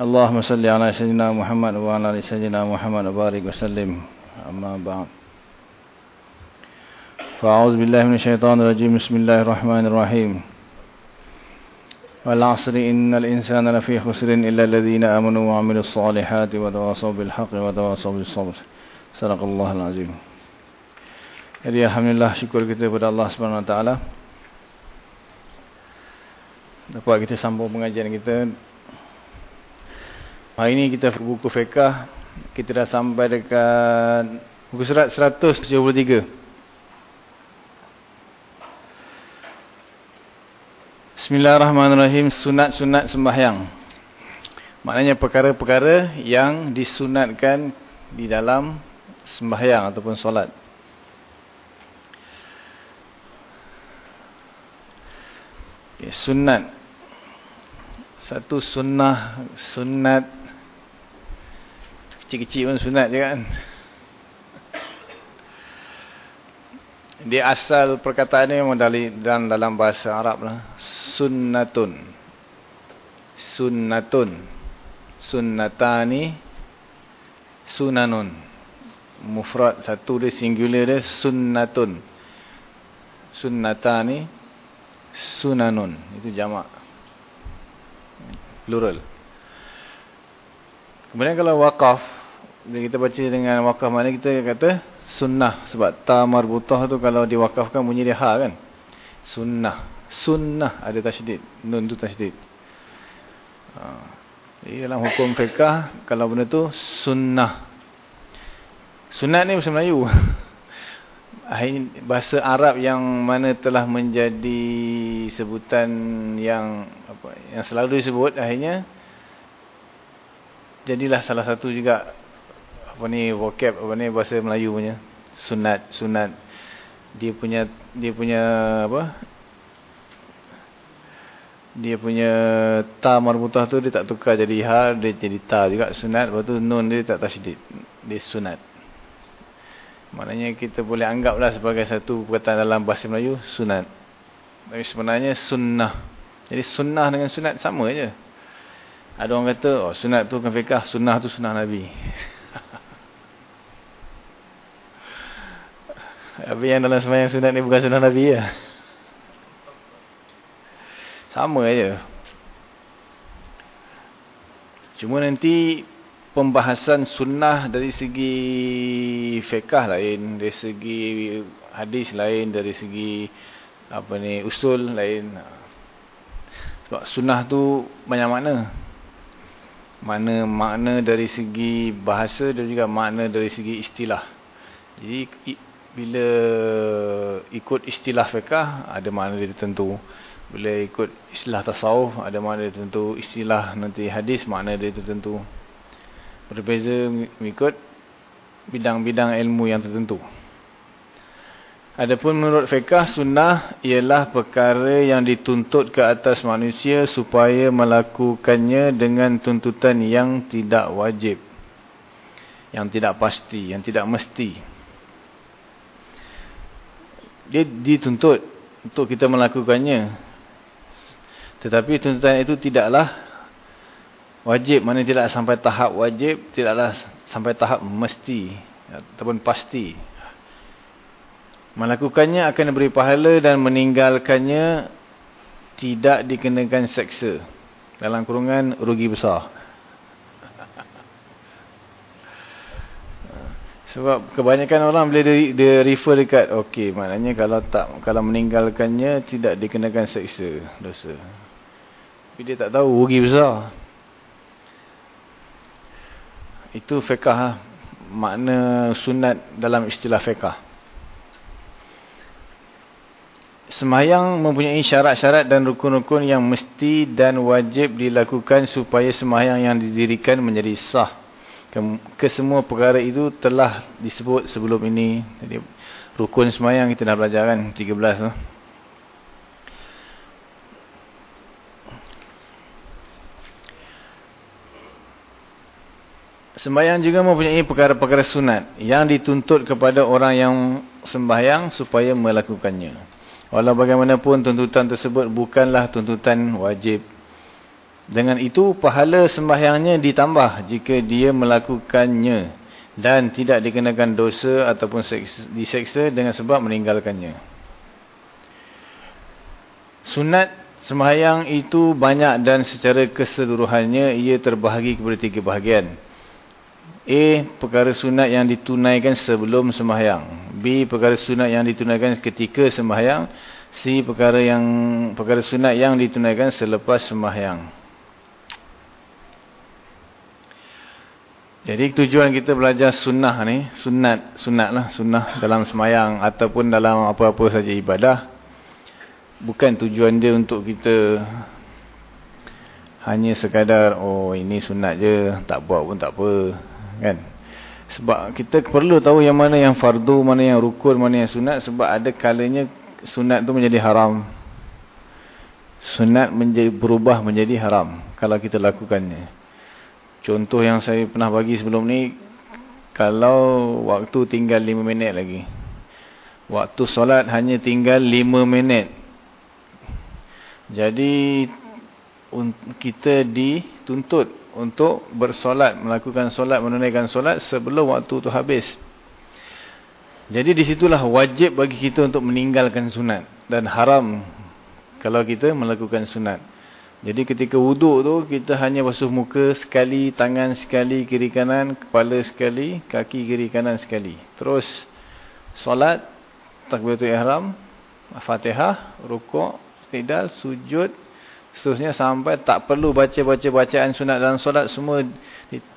اللهم صل على سيدنا محمد وعلى آل سيدنا محمد وبارك وسلم أما بعد فأعوذ بالله من الشيطان الرجيم بسم الله الرحمن الرحيم والعصر إن الإنسان لفي خسر إلا الذين آمنوا وعملوا الصالحات وتواصوا بالحق وتواصوا بالصبر صدق الله العظيم Jadi Alhamdulillah syukur kita kepada Allah SWT Dapat kita sambung pengajian kita Hari ini kita buku fiqah Kita dah sampai dekat Buku surat 173 Bismillahirrahmanirrahim. Sunat-sunat sembahyang. Maknanya perkara-perkara yang disunatkan di dalam sembahyang ataupun solat. Okay, sunat. Satu sunnah sunat kecil-kecil pun sunat je kan. Dia asal perkataan ni memang dalam, dalam bahasa Arab lah. Sunnatun. Sunnatun. Sunnatani. Sunanun. Mufrad satu dia singular dia sunnatun. Sunnatani. Sunanun. Itu jamak. Plural. Kemudian kalau wakaf bila kita baca dengan wakaf mana kita kata sunnah. Sebab ta marbutah tu kalau diwakafkan bunyi dia ha kan? Sunnah. Sunnah ada tasydid. Nun tu tasydid. Ha. jadi dalam hukum fiqah kalau benda tu sunnah. Sunat ni bahasa Melayu. Bahasa Arab yang mana telah menjadi sebutan yang apa yang selalu disebut akhirnya jadilah salah satu juga apa ni vocab apa ni bahasa Melayu punya sunat sunat dia punya dia punya apa dia punya ta marbutah tu dia tak tukar jadi ha dia jadi ta juga sunat lepas tu nun dia tak tasydid dia sunat Maknanya kita boleh anggaplah sebagai satu perkataan dalam bahasa Melayu sunat. Tapi sebenarnya sunnah. Jadi sunnah dengan sunat sama je. Ada orang kata, oh sunat tu kan fiqah, sunnah tu sunnah Nabi. Tapi yang dalam semayang sunat ni bukan sunnah Nabi ya. Sama je. Cuma nanti pembahasan sunnah dari segi fiqah lain, dari segi hadis lain, dari segi apa ni usul lain. Sebab sunnah tu banyak makna. Mana makna dari segi bahasa dan juga makna dari segi istilah. Jadi bila ikut istilah fiqah ada makna dia tertentu. Bila ikut istilah tasawuf ada makna dia tertentu. Istilah nanti hadis makna dia tertentu berbeza mengikut bidang-bidang ilmu yang tertentu. Adapun menurut fiqah sunnah ialah perkara yang dituntut ke atas manusia supaya melakukannya dengan tuntutan yang tidak wajib. Yang tidak pasti, yang tidak mesti. Dia dituntut untuk kita melakukannya. Tetapi tuntutan itu tidaklah wajib. Mana tidak sampai tahap wajib tidaklah sampai tahap mesti ataupun pasti. Melakukannya akan diberi pahala dan meninggalkannya tidak dikenakan seksa dalam kurungan rugi besar sebab kebanyakan orang bila dia, dia refer dekat okey maknanya kalau tak kalau meninggalkannya tidak dikenakan seksa dosa tapi dia tak tahu rugi besar itu fiqah makna sunat dalam istilah fiqah. Semayang mempunyai syarat-syarat dan rukun-rukun yang mesti dan wajib dilakukan supaya semayang yang didirikan menjadi sah. Kesemua perkara itu telah disebut sebelum ini. Jadi, rukun semayang kita dah belajar kan, 13 tu. Sembahyang juga mempunyai perkara-perkara sunat yang dituntut kepada orang yang sembahyang supaya melakukannya. Walau bagaimanapun tuntutan tersebut bukanlah tuntutan wajib. Dengan itu pahala sembahyangnya ditambah jika dia melakukannya dan tidak dikenakan dosa ataupun diseksa dengan sebab meninggalkannya. Sunat sembahyang itu banyak dan secara keseluruhannya ia terbahagi kepada tiga bahagian. A. Perkara sunat yang ditunaikan sebelum sembahyang. B. Perkara sunat yang ditunaikan ketika sembahyang. C. Perkara yang perkara sunat yang ditunaikan selepas sembahyang. Jadi tujuan kita belajar sunnah ni, sunat, sunat lah, sunnah dalam sembahyang ataupun dalam apa-apa saja ibadah. Bukan tujuan dia untuk kita hanya sekadar, oh ini sunat je, tak buat pun tak apa kan sebab kita perlu tahu yang mana yang fardu mana yang rukun mana yang sunat sebab ada kalanya sunat tu menjadi haram sunat menjadi berubah menjadi haram kalau kita lakukannya contoh yang saya pernah bagi sebelum ni kalau waktu tinggal 5 minit lagi waktu solat hanya tinggal 5 minit jadi kita dituntut untuk bersolat, melakukan solat, menunaikan solat sebelum waktu itu habis. Jadi disitulah wajib bagi kita untuk meninggalkan sunat. Dan haram kalau kita melakukan sunat. Jadi ketika wuduk tu kita hanya basuh muka sekali, tangan sekali, kiri kanan, kepala sekali, kaki kiri kanan sekali. Terus solat, takbiratul ihram, fatihah, rukuk, tidal, sujud, seterusnya sampai tak perlu baca-baca bacaan sunat dalam solat semua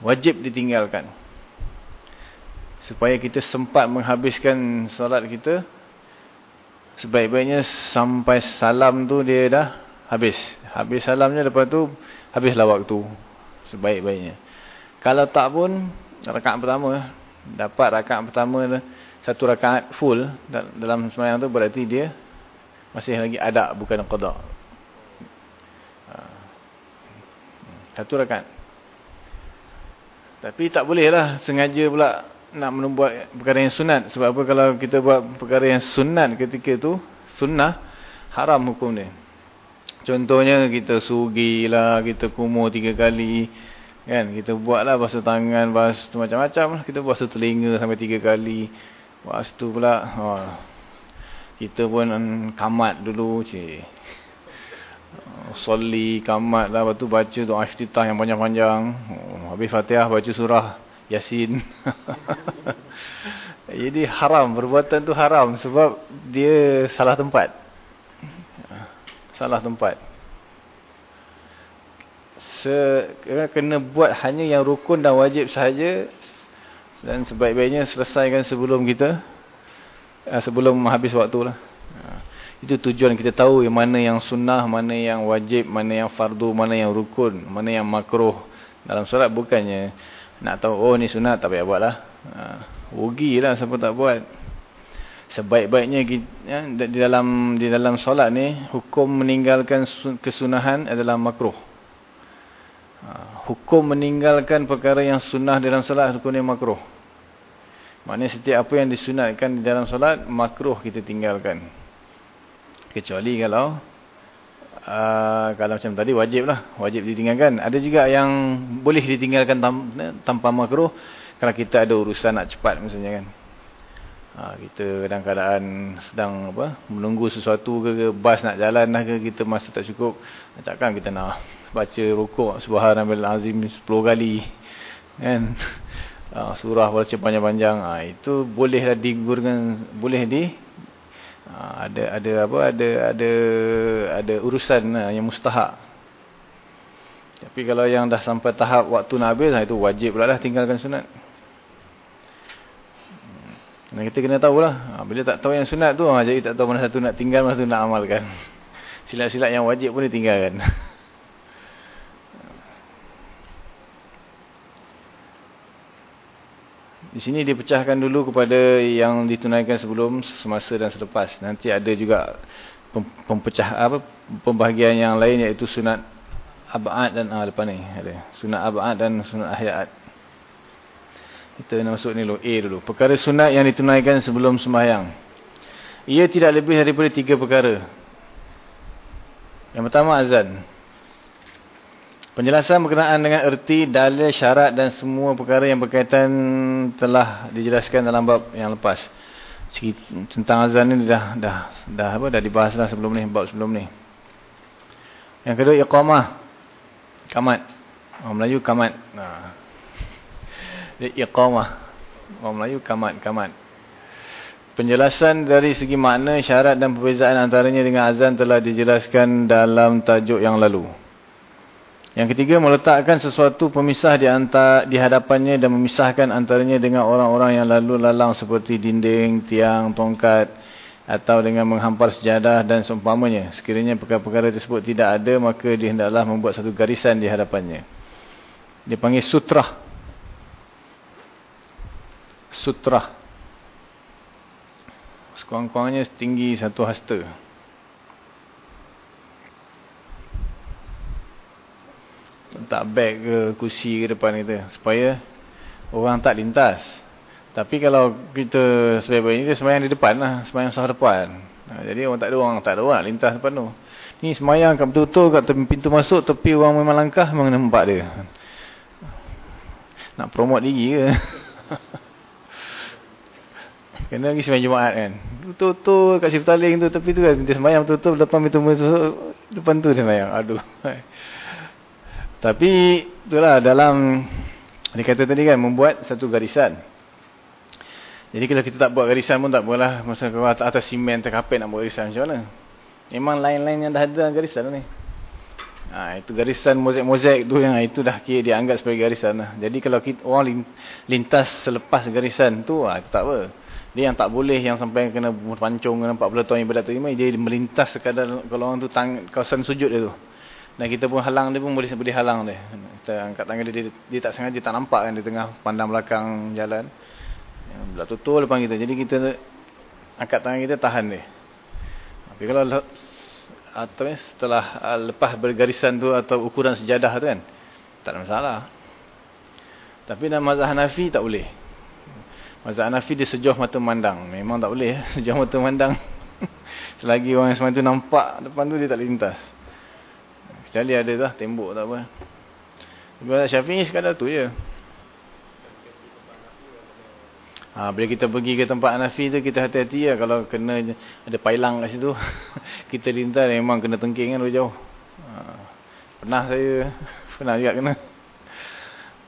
wajib ditinggalkan supaya kita sempat menghabiskan solat kita sebaik-baiknya sampai salam tu dia dah habis habis salamnya lepas tu habislah waktu sebaik-baiknya kalau tak pun rakaat pertama dapat rakaat pertama satu rakaat full dalam sembahyang tu berarti dia masih lagi ada bukan qada Satu rakaat. Tapi tak boleh lah sengaja pula nak membuat perkara yang sunat. Sebab apa kalau kita buat perkara yang sunat ketika tu, sunnah, haram hukum dia. Contohnya kita sugi lah, kita kumur tiga kali. kan Kita buat lah basuh tangan, basuh macam-macam lah. Kita basuh telinga sampai tiga kali. Lepas tu pula, oh, kita pun kamat dulu. Soli, kamat lah. Lepas tu baca doa iftitah yang panjang-panjang. Oh, habis fatihah baca surah Yasin. Jadi haram. Perbuatan tu haram. Sebab dia salah tempat. Salah tempat. Se kena buat hanya yang rukun dan wajib sahaja. Dan sebaik-baiknya selesaikan sebelum kita. Eh, sebelum habis waktu lah. Itu tujuan kita tahu yang mana yang sunnah, mana yang wajib, mana yang fardu, mana yang rukun, mana yang makruh. Dalam solat bukannya nak tahu, oh ni sunat, tak payah buat lah. Ha, rugi lah siapa tak buat. Sebaik-baiknya ya, di dalam di dalam solat ni, hukum meninggalkan kesunahan adalah makruh. Ha, hukum meninggalkan perkara yang sunnah dalam solat, hukum yang makruh. Maknanya setiap apa yang disunatkan di dalam solat, makruh kita tinggalkan. Kecuali kalau uh, kalau macam tadi wajib lah. Wajib ditinggalkan. Ada juga yang boleh ditinggalkan tanpa makruh. Kalau kita ada urusan nak cepat misalnya kan. Ha, kita dalam keadaan sedang apa menunggu sesuatu ke, ke bas nak jalan lah ke kita masa tak cukup takkan kita nak baca rukuk subhanallah azim 10 kali kan? Ha, surah baca panjang-panjang ha, itu bolehlah digurangkan boleh di Ha, ada ada apa ada ada ada urusan ha, yang mustahak. Tapi kalau yang dah sampai tahap waktu nak habis ha, itu wajib pula lah tinggalkan sunat Dan kita kena tahulah. Ha, bila tak tahu yang sunat tu, ha, jadi tak tahu mana satu nak tinggal, mana satu nak amalkan. Silat-silat yang wajib pun ditinggalkan. Di sini dipecahkan dulu kepada yang ditunaikan sebelum, semasa dan selepas. Nanti ada juga pempecah apa pembahagian yang lain iaitu sunat abad dan ah depan ni ada. Sunat abad dan sunat ahyat. Kita nak masuk ni dulu A dulu. Perkara sunat yang ditunaikan sebelum sembahyang. Ia tidak lebih daripada tiga perkara. Yang pertama azan. Penjelasan berkenaan dengan erti, dalil, syarat dan semua perkara yang berkaitan telah dijelaskan dalam bab yang lepas. Tentang azan ni dah dah dah apa dah dibahas dah sebelum ni, bab sebelum ni. Yang kedua iqamah. Kamat. Orang Melayu kamat. Nah. Iqamah. Orang Melayu kamat, kamat. Penjelasan dari segi makna, syarat dan perbezaan antaranya dengan azan telah dijelaskan dalam tajuk yang lalu. Yang ketiga, meletakkan sesuatu pemisah di, antara, di hadapannya dan memisahkan antaranya dengan orang-orang yang lalu lalang seperti dinding, tiang, tongkat atau dengan menghampar sejadah dan seumpamanya. Sekiranya perkara-perkara tersebut tidak ada, maka dia hendaklah membuat satu garisan di hadapannya. Dia panggil sutrah. Sutrah. Sekurang-kurangnya setinggi satu hasta. letak beg ke kursi ke depan kita supaya orang tak lintas. Tapi kalau kita sebaik-baik ni semayang di depan lah semayang sah depan. Ha, jadi orang tak ada orang tak ada orang lintas depan tu. Ni semayang kat betul-betul kat pintu masuk tepi orang memang langkah memang nampak dia. Nak promote diri ke kena pergi semayang Jumaat kan betul-betul kat Siftaling tu tepi tu kan dia semayang betul-betul depan pintu masuk depan tu dia semayang aduh tapi itulah dalam dikata tadi kan membuat satu garisan. Jadi kalau kita tak buat garisan pun tak apalah masa kau atas, simen terkapit nak buat garisan macam mana. Memang lain-lain yang dah ada garisan ni. Ha, itu garisan mozaik-mozaik tu yang itu dah kira dianggap sebagai garisan lah. Jadi kalau kita, orang lintas selepas garisan tu ha, itu tak apa. Dia yang tak boleh yang sampai kena pancung nampak pula tuan ibadat terima dia melintas sekadar kalau orang tu tang, kawasan sujud dia tu. Dan kita pun halang dia pun boleh boleh halang dia. Kita angkat tangan dia, dia, dia tak sengaja tak nampak kan di tengah pandang belakang jalan. Belah tutul depan kita. Jadi kita angkat tangan kita tahan dia. Tapi kalau atau setelah uh, lepas bergarisan tu atau ukuran sejadah tu kan tak ada masalah. Tapi dalam mazhab Hanafi tak boleh. Mazhab Hanafi dia sejauh mata memandang. Memang tak boleh sejauh mata memandang. Selagi orang yang semua tu nampak depan tu dia tak lintas. Kecuali ada lah tembok tak apa. Ibarat Syafi'i sekadar tu je. Ha, bila kita pergi ke tempat Hanafi tu kita hati-hati lah kalau kena ada pailang kat situ. kita lintas memang kena tengking kan jauh. Ha, pernah saya pernah juga kena.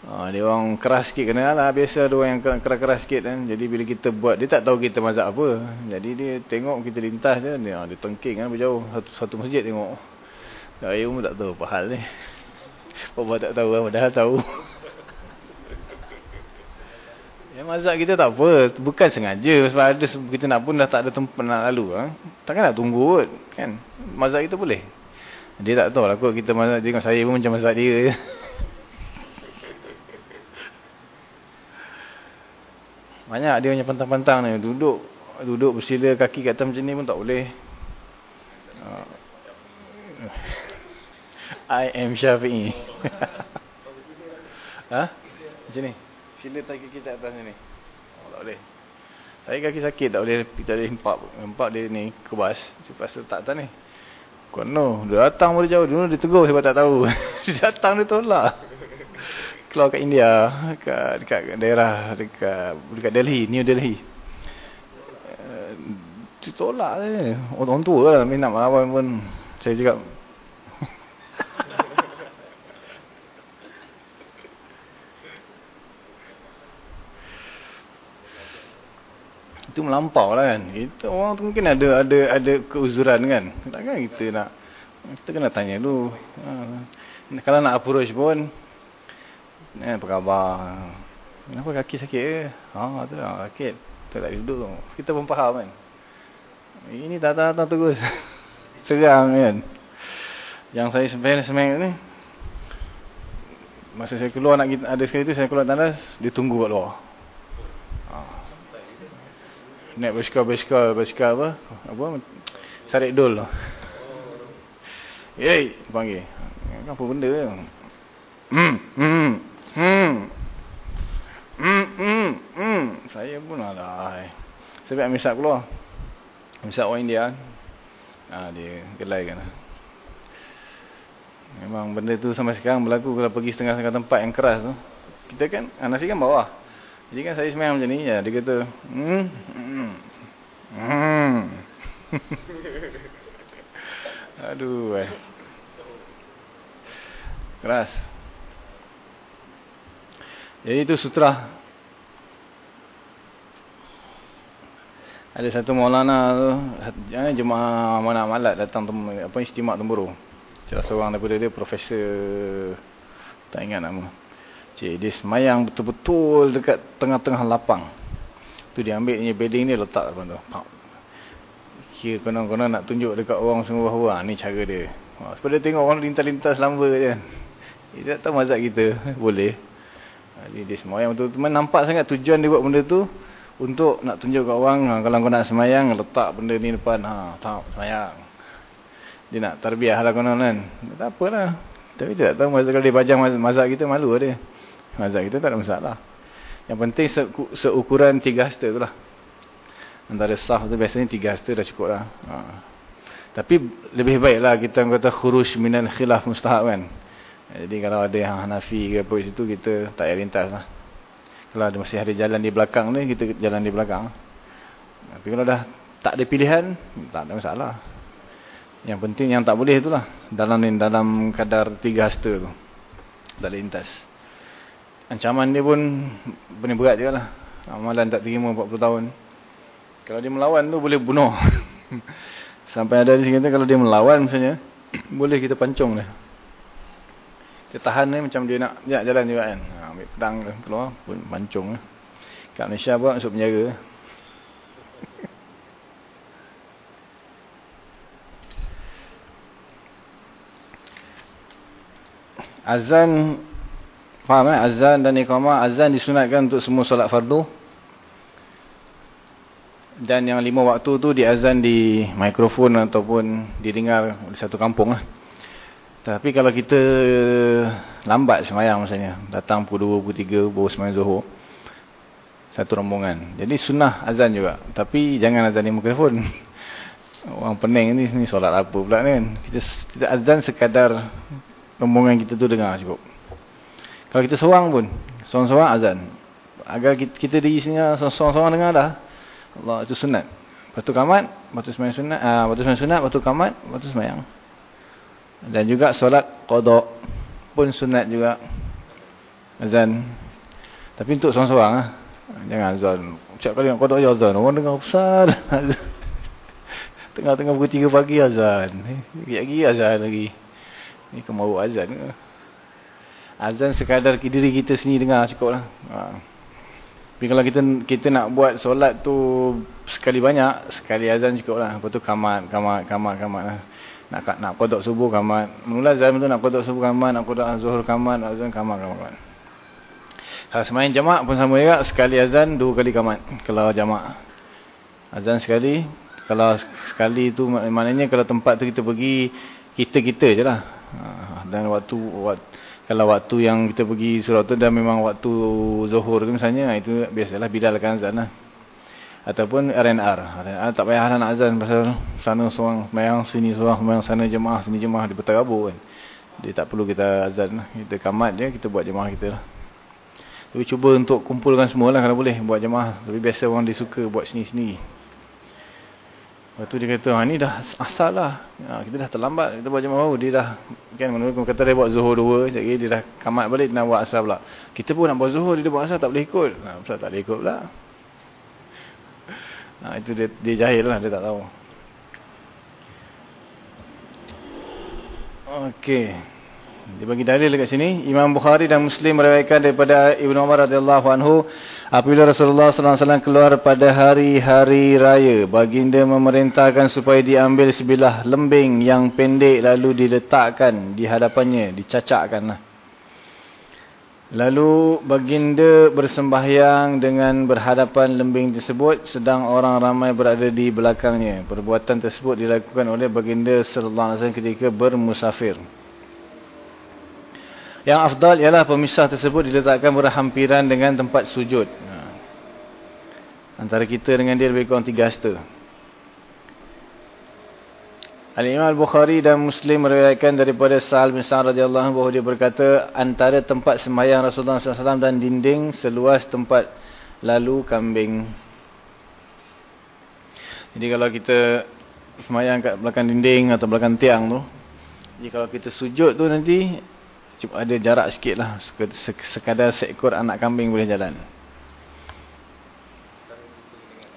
Ha, dia orang keras sikit kena lah. Biasa ada orang yang keras-keras sikit kan. Jadi bila kita buat, dia tak tahu kita mazhab apa. Jadi dia tengok kita lintas je. Dia, dia tengking kan berjauh. Satu, satu masjid tengok. Saya pun tak tahu apa hal ni. Bapak tak tahu, padahal tahu. Ya mazhab kita tak apa, bukan sengaja sebab ada kita nak pun dah tak ada tempat nak lalu ha? Takkan nak tunggu kot, kan? Mazhab kita boleh. Dia tak tahu lah kot kita mazhab tengok saya pun macam mazhab dia. Banyak dia punya pantang-pantang ni duduk duduk bersila kaki kat atas macam ni pun tak boleh. I am Syafi'i. ha? Macam ni. Sila kaki kita atas ni. Oh, tak boleh. Saya kaki sakit tak boleh tak boleh empak. Empak dia ni kebas. Lepas letak atas ni. Kono, dia datang boleh jauh. Dulu dia tegur sebab tak tahu. dia datang dia tolak. Keluar kat India, kat, dekat daerah dekat dekat Delhi, New Delhi. Uh, dia tolak dia. Orang tua lah minat melawan pun. Saya juga itu melampau lah kan kita orang tu mungkin ada ada ada keuzuran kan takkan kita nak kita kena tanya dulu ha. kalau nak approach pun eh, apa khabar kenapa kaki sakit ke ha, tu lah sakit tak duduk. Kita pun faham kan. Ini datang-datang terus. Terang kan. Yang saya sebenarnya semangat ni. Masa saya keluar nak ada sekali tu saya keluar tandas. Dia tunggu kat luar. Ha. Naik basikal, basikal, basikal apa. Apa? Sarik dol lah. Yeay, panggil. Apa benda tu? Hmm, hmm, hmm. Hmm, hmm, hmm. Saya pun alah. Sebab misap keluar. Misap orang India. Ha, dia gelai kan. Memang benda tu sampai sekarang berlaku kalau pergi setengah-setengah tempat yang keras tu. Kita kan, ha, nasi kan bawah. Jadi kan saya semayang macam ni, ya, dia kata, hmm, hmm, hmm. Aduh, eh. Keras. Jadi itu sutra. Ada satu maulana tu, jemaah mana malat datang tem, apa istimak temburu. Salah seorang daripada dia profesor tak ingat nama. Cik dia semayang betul-betul dekat tengah-tengah lapang. Tu dia ambil ni bedding ni letak depan tu. Kira konon-konon nak tunjuk dekat orang semua bahawa ni cara dia. Ha, sebab dia tengok orang lintas-lintas lamba je. Dia tak tahu mazhab kita. Boleh. Jadi dia semayang betul betul nampak sangat tujuan dia buat benda tu untuk nak tunjuk kat orang ha, kalau kau nak semayang letak benda ni depan ha tak semayang. Dia nak terbiah lah konon kan. Tak apalah. Tapi dia tak tahu mazhab kalau dia pajang mazhab kita malu lah dia. Mazhab kita tak ada masalah. Yang penting se seukuran tiga hasta tu lah. Antara sah tu biasanya tiga hasta dah cukup lah. Ha. Tapi lebih baiklah kita kata khurush minan khilaf mustahab kan. Jadi kalau ada yang Hanafi ke apa situ kita tak payah lintas lah. Kalau ada masih ada jalan di belakang ni kita jalan di belakang. Tapi kalau dah tak ada pilihan tak ada masalah. Yang penting yang tak boleh itulah dalam dalam kadar tiga hasta tu. Tak boleh lintas. Ancaman dia pun benar berat juga lah. Amalan tak terima 40 tahun. Kalau dia melawan tu boleh bunuh. Sampai ada di sini kalau dia melawan misalnya boleh kita pancung dia. Dia tahan ni macam dia nak, nak jalan juga kan. Ambil pedang ke keluar pun mancung. Kat Malaysia pun masuk penjara. Azan faham eh azan dan iqamah azan disunatkan untuk semua solat fardu dan yang lima waktu tu diazan di mikrofon ataupun didengar di satu kampung lah. Tapi kalau kita lambat semayang misalnya, datang pukul 2, pukul 3, baru semayang zuhur. Satu rombongan. Jadi sunnah azan juga. Tapi jangan azan di mikrofon. Orang pening ni, ni solat apa pula ni kan. Kita, kita azan sekadar rombongan kita tu dengar cukup. Kalau kita seorang pun, seorang-seorang azan. Agar kita, kita di sini seorang-seorang dengar dah. Allah itu sunat. Lepas tu kamat, lepas tu semayang sunat. Uh, lepas tu semayang sunat, lepas tu kamat, lepas tu semayang. Dan juga solat kodok pun sunat juga. Azan. Tapi untuk seorang-seorang lah. Jangan azan. Ucap kali yang kodok je azan. Orang dengar besar. Tengah-tengah pukul 3 pagi azan. Lagi-lagi azan lagi. Ini kemau azan ke? Azan sekadar diri kita sendiri dengar cukup lah. Ha. Tapi kalau kita kita nak buat solat tu sekali banyak, sekali azan cukup lah. Lepas tu kamat, kamat, kamat, kamat lah nak nak qada subuh kamat. Mula zaman tu nak qada subuh kamat. Nak qada zuhur kamat. Nak azan kamat kamat kalau semain jamak pun sama juga. Sekali azan dua kali kamat. Kalau jamak. Azan sekali kalau sekali tu maknanya kalau tempat tu kita pergi kita-kita je lah. Ha, dan waktu, waktu kalau waktu yang kita pergi surau tu dah memang waktu zuhur tu misalnya itu biasalah bidalkan azan lah ataupun RNR. RNR tak payah nak azan pasal sana seorang semayang sini seorang semayang sana jemaah sini jemaah di berterabur kan. Dia tak perlu kita azan lah. Kita kamat je kita buat jemaah kita lah. Tapi cuba untuk kumpulkan semua lah kalau boleh buat jemaah. Tapi biasa orang dia suka buat sini-sini. Lepas tu dia kata, ha, ni dah asal lah. Ha, kita dah terlambat, kita buat jemaah baru. Dia dah, kan menurut kata dia buat zuhur dua. Jadi dia dah kamat balik, dia nak buat asal pula. Kita pun nak buat zuhur, dia buat asal tak boleh ikut. Ha, tak boleh ikut pula. Ha, itu dia, dia jahil lah, dia tak tahu. Okey. Dia bagi dalil dekat sini. Imam Bukhari dan Muslim meriwayatkan daripada Ibnu Umar radhiyallahu anhu apabila Rasulullah sallallahu alaihi wasallam keluar pada hari-hari raya, baginda memerintahkan supaya diambil sebilah lembing yang pendek lalu diletakkan di hadapannya, dicacakkanlah. Lalu baginda bersembahyang dengan berhadapan lembing tersebut sedang orang ramai berada di belakangnya. Perbuatan tersebut dilakukan oleh baginda sallallahu alaihi wasallam ketika bermusafir. Yang afdal ialah pemisah tersebut diletakkan berhampiran dengan tempat sujud. Ha. Antara kita dengan dia lebih kurang tiga hasta. Al-Imam Al-Bukhari dan Muslim meriwayatkan daripada Sa'al bin Sa'ad radhiyallahu anhu bahawa dia berkata antara tempat sembahyang Rasulullah SAW dan dinding seluas tempat lalu kambing. Jadi kalau kita sembahyang kat belakang dinding atau belakang tiang tu, jadi kalau kita sujud tu nanti cuma ada jarak sikit lah. Sekadar seekor anak kambing boleh jalan.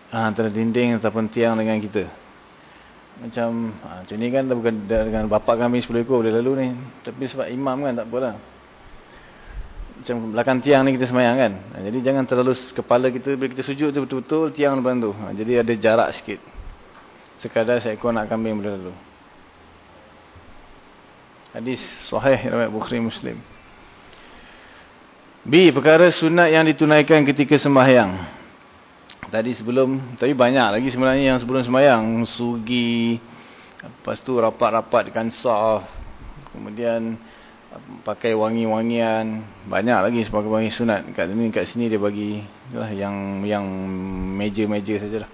Ha, antara dinding ataupun tiang dengan kita. Macam ha, macam ni kan bukan dengan bapak kami 10 ekor boleh lalu ni. Tapi sebab imam kan tak apalah. Macam belakang tiang ni kita semayang kan. Ha, jadi jangan terlalu kepala kita bila kita sujud tu betul-betul tiang depan tu. Ha, jadi ada jarak sikit. Sekadar seekor nak kambing boleh lalu. Hadis sahih riwayat Bukhari Muslim. B. Perkara sunat yang ditunaikan ketika sembahyang. Tadi sebelum, tapi banyak lagi sebenarnya yang sebelum semayang. Sugi, lepas tu rapat-rapat dengan sah. Kemudian pakai wangi-wangian. Banyak lagi sebagai wangi sunat. Kat sini, kat sini dia bagi lah, yang yang meja-meja sajalah.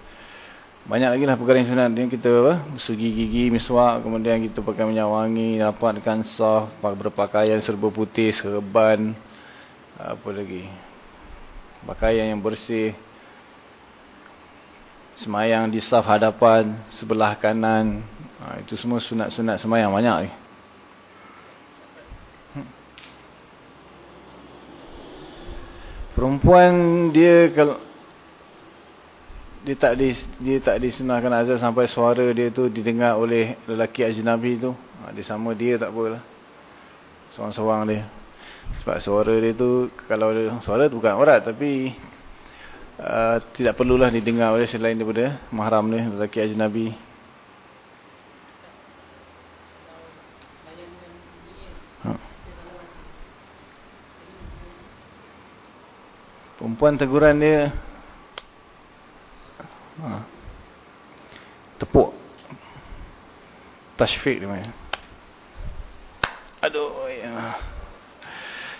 Banyak lagi lah perkara yang sunat. Dia kita apa? Sugi gigi, miswak. Kemudian kita pakai minyak wangi, rapat dengan sah. Berpakaian serba putih, serban. Apa lagi? Pakaian yang bersih semayang di saf hadapan sebelah kanan. Ha, itu semua sunat-sunat semayang banyak ni. Hmm. perempuan dia kalau dia tak di dia tak disunahkan azan sampai suara dia tu didengar oleh lelaki ajnabi tu. Ha, dia sama dia tak apalah. Seorang-seorang dia. Sebab suara dia tu kalau dia, suara tu bukan aurat tapi uh, tidak perlulah didengar oleh selain daripada mahram ni lelaki ajnabi ha. perempuan teguran dia ha. tepuk tashfiq dia main aduh ya.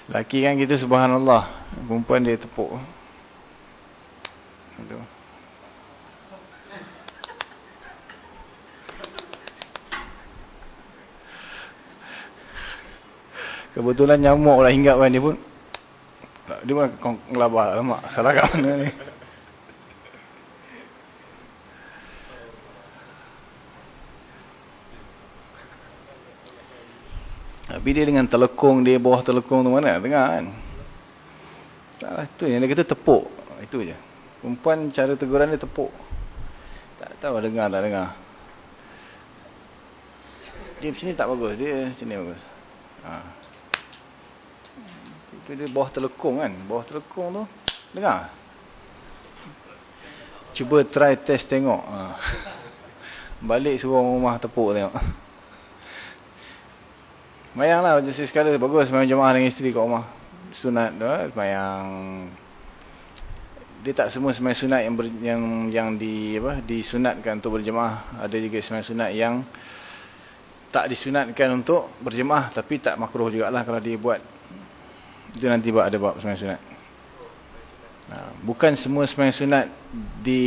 laki kan kita subhanallah perempuan dia tepuk itu. Kebetulan nyamuk lah hinggap kan dia pun. Dia pun ngelabah lah mak. Salah kat mana ni. Tapi dia dengan telekung dia bawah telekung tu mana? Dengar kan? Tak, itu yang dia kata tepuk. Itu je. Perempuan cara teguran dia tepuk. Tak tahu dengar tak dengar. Dia macam ni tak bagus. Dia macam ni bagus. Ha. Itu dia bawah telekung kan. Bawah telekung tu. Dengar. Cuba try test tengok. Ha. Balik suruh rumah tepuk tengok. Mayang lah. Sekali bagus. Mayang jemaah dengan isteri kat rumah. Sunat tu. Mayang dia tak semua sembahyang sunat yang ber, yang yang di apa disunatkan untuk berjemaah. Ada juga sembahyang sunat yang tak disunatkan untuk berjemaah tapi tak makruh jugalah kalau dia buat. Itu nanti buat ada bab sembahyang sunat. Ha, bukan semua sembahyang sunat di,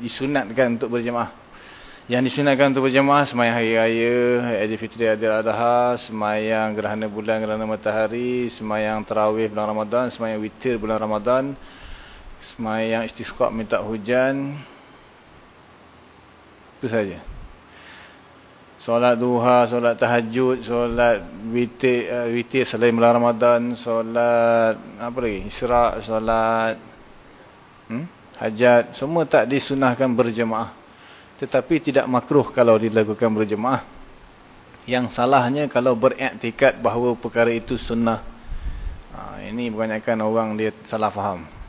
disunatkan untuk berjemaah. Yang disunatkan untuk berjemaah sembahyang hari raya hari fitri hari adha sembahyang gerhana bulan gerhana matahari sembahyang tarawih bulan Ramadan sembahyang witir bulan Ramadan Semayang istisqa minta hujan. Itu saja. Solat duha, solat tahajud, solat uh, witir selain bulan Ramadan, solat apa lagi? Isra', solat hmm? hajat, semua tak disunahkan berjemaah. Tetapi tidak makruh kalau dilakukan berjemaah. Yang salahnya kalau beriktikad bahawa perkara itu sunnah. Ha, ini kebanyakan orang dia salah faham.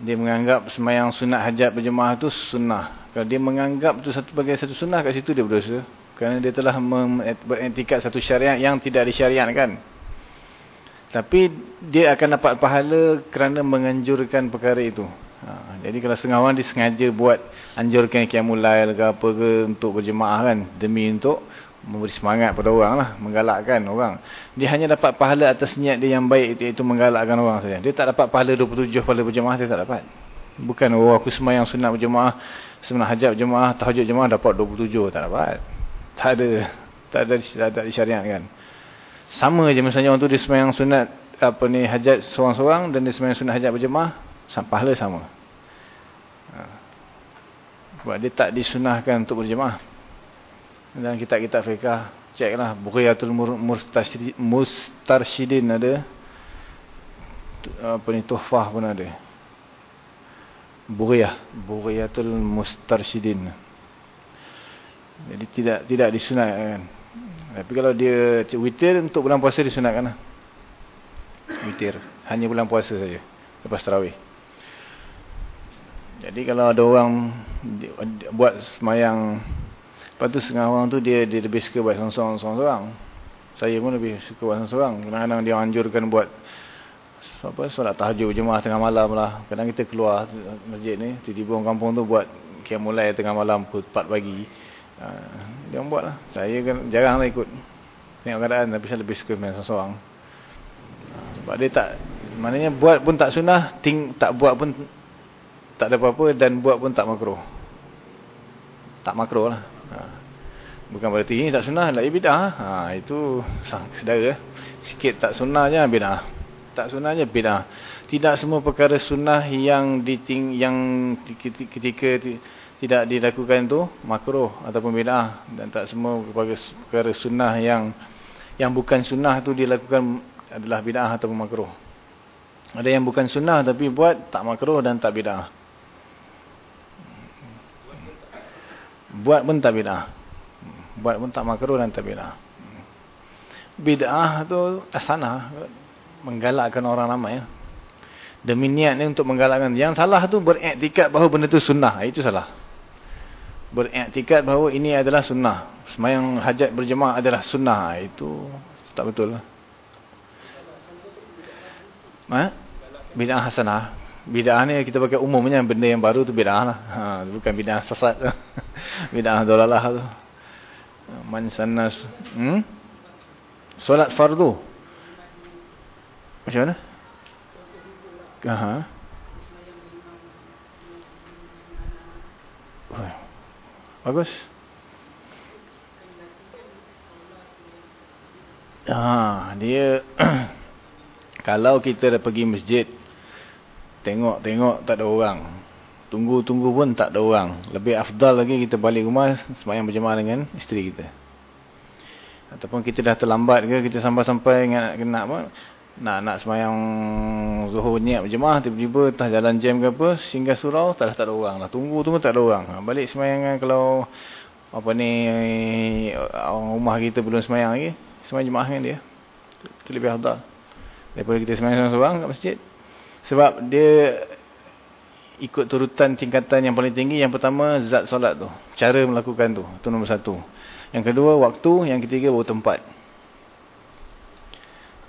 Dia menganggap semayang sunat hajat berjemaah itu sunnah. Kalau dia menganggap itu satu bagai satu sunnah, kat situ dia berdosa. Kerana dia telah beriktikad satu syariat yang tidak disyariatkan. Tapi dia akan dapat pahala kerana menganjurkan perkara itu. Ha, jadi kalau setengah orang disengaja buat anjurkan qiyamul lail ke apa ke untuk berjemaah kan demi untuk memberi semangat pada orang lah, menggalakkan orang. Dia hanya dapat pahala atas niat dia yang baik iaitu menggalakkan orang saja. Dia tak dapat pahala 27 pahala berjemaah dia tak dapat. Bukan oh aku semayang sunat berjemaah, sunat hajat berjemaah, tahajud berjemaah dapat 27 tak dapat. Tak ada tak ada tak ada syariat kan. Sama je misalnya orang tu dia semayang sunat apa ni hajat seorang-seorang dan dia semayang sunat hajat berjemaah pahala sama. Ha. Sebab dia tak disunahkan untuk berjemaah. Dan kitab-kitab fiqah, ceklah Bughiyatul Mustarsyidin ada. Apa ni, Tuhfah pun ada. Bughiyah. Bughiyatul Mustarsyidin. Jadi tidak tidak disunatkan. Tapi kalau dia witir untuk bulan puasa disunatkan lah. Witir. Hanya bulan puasa saja. Lepas terawih. Jadi kalau ada orang buat semayang Lepas tu setengah orang tu dia, dia lebih suka buat seorang-seorang Saya pun lebih suka buat seorang-seorang. Kadang-kadang dia anjurkan buat apa, Solat tahajud jemaah tengah malam lah. Kadang kita keluar masjid ni Tiba-tiba orang kampung tu buat Kiam mulai tengah malam pukul 4 pagi. Uh, Dia orang buat lah. Saya kan jarang lah ikut. Tengok keadaan tapi saya lebih suka main seorang-seorang. Uh, Sebab dia tak Maknanya buat pun tak sunnah ting, Tak buat pun tak ada apa-apa dan buat pun tak makro. Tak makro lah. Ha. Bukan berarti ini tak sunnah, lah bidah. Ha, itu sedara. Sikit tak sunnah je bidah. Tak sunnah je bidah. Tidak semua perkara sunnah yang diting yang ketika tidak dilakukan itu makro ataupun bidah. Dan tak semua perkara sunnah yang yang bukan sunnah itu dilakukan adalah bidah ataupun makro. Ada yang bukan sunnah tapi buat tak makro dan tak bidah. Buat pun tak bid'ah. Buat pun tak makruh dan tak bid'ah. Bid'ah tu asana. Menggalakkan orang ramai. Demi niat ni untuk menggalakkan. Yang salah tu beriktikat bahawa benda tu sunnah. Itu salah. Beriktikat bahawa ini adalah sunnah. Semayang hajat berjemaah adalah sunnah. Itu tak betul. Ha? Bid'ah hasanah. Bid'ah ni kita pakai umumnya benda yang baru tu bid'ah lah. Ha, bukan bid'ah sesat. bid'ah dolalah tu. Man sannas. Hmm? Solat fardu. Macam mana? Aha. Bagus. Ah, dia kalau kita dah pergi masjid Tengok-tengok tak ada orang. Tunggu-tunggu pun tak ada orang. Lebih afdal lagi kita balik rumah semayang berjemaah dengan isteri kita. Ataupun kita dah terlambat ke, kita sampai-sampai nak nak apa? Nak nak semayang zuhur niat berjemaah, tiba-tiba tak jalan jam ke apa, singgah surau, tak, tak ada orang lah. Tunggu-tunggu tak ada orang. Ha, balik semayang kalau apa ni rumah kita belum semayang lagi, semayang jemaah dengan dia. Itu lebih afdal. Daripada kita semayang seorang-seorang kat masjid. Sebab dia ikut turutan tingkatan yang paling tinggi. Yang pertama, zat solat tu. Cara melakukan tu. Itu nombor satu. Yang kedua, waktu. Yang ketiga, baru tempat.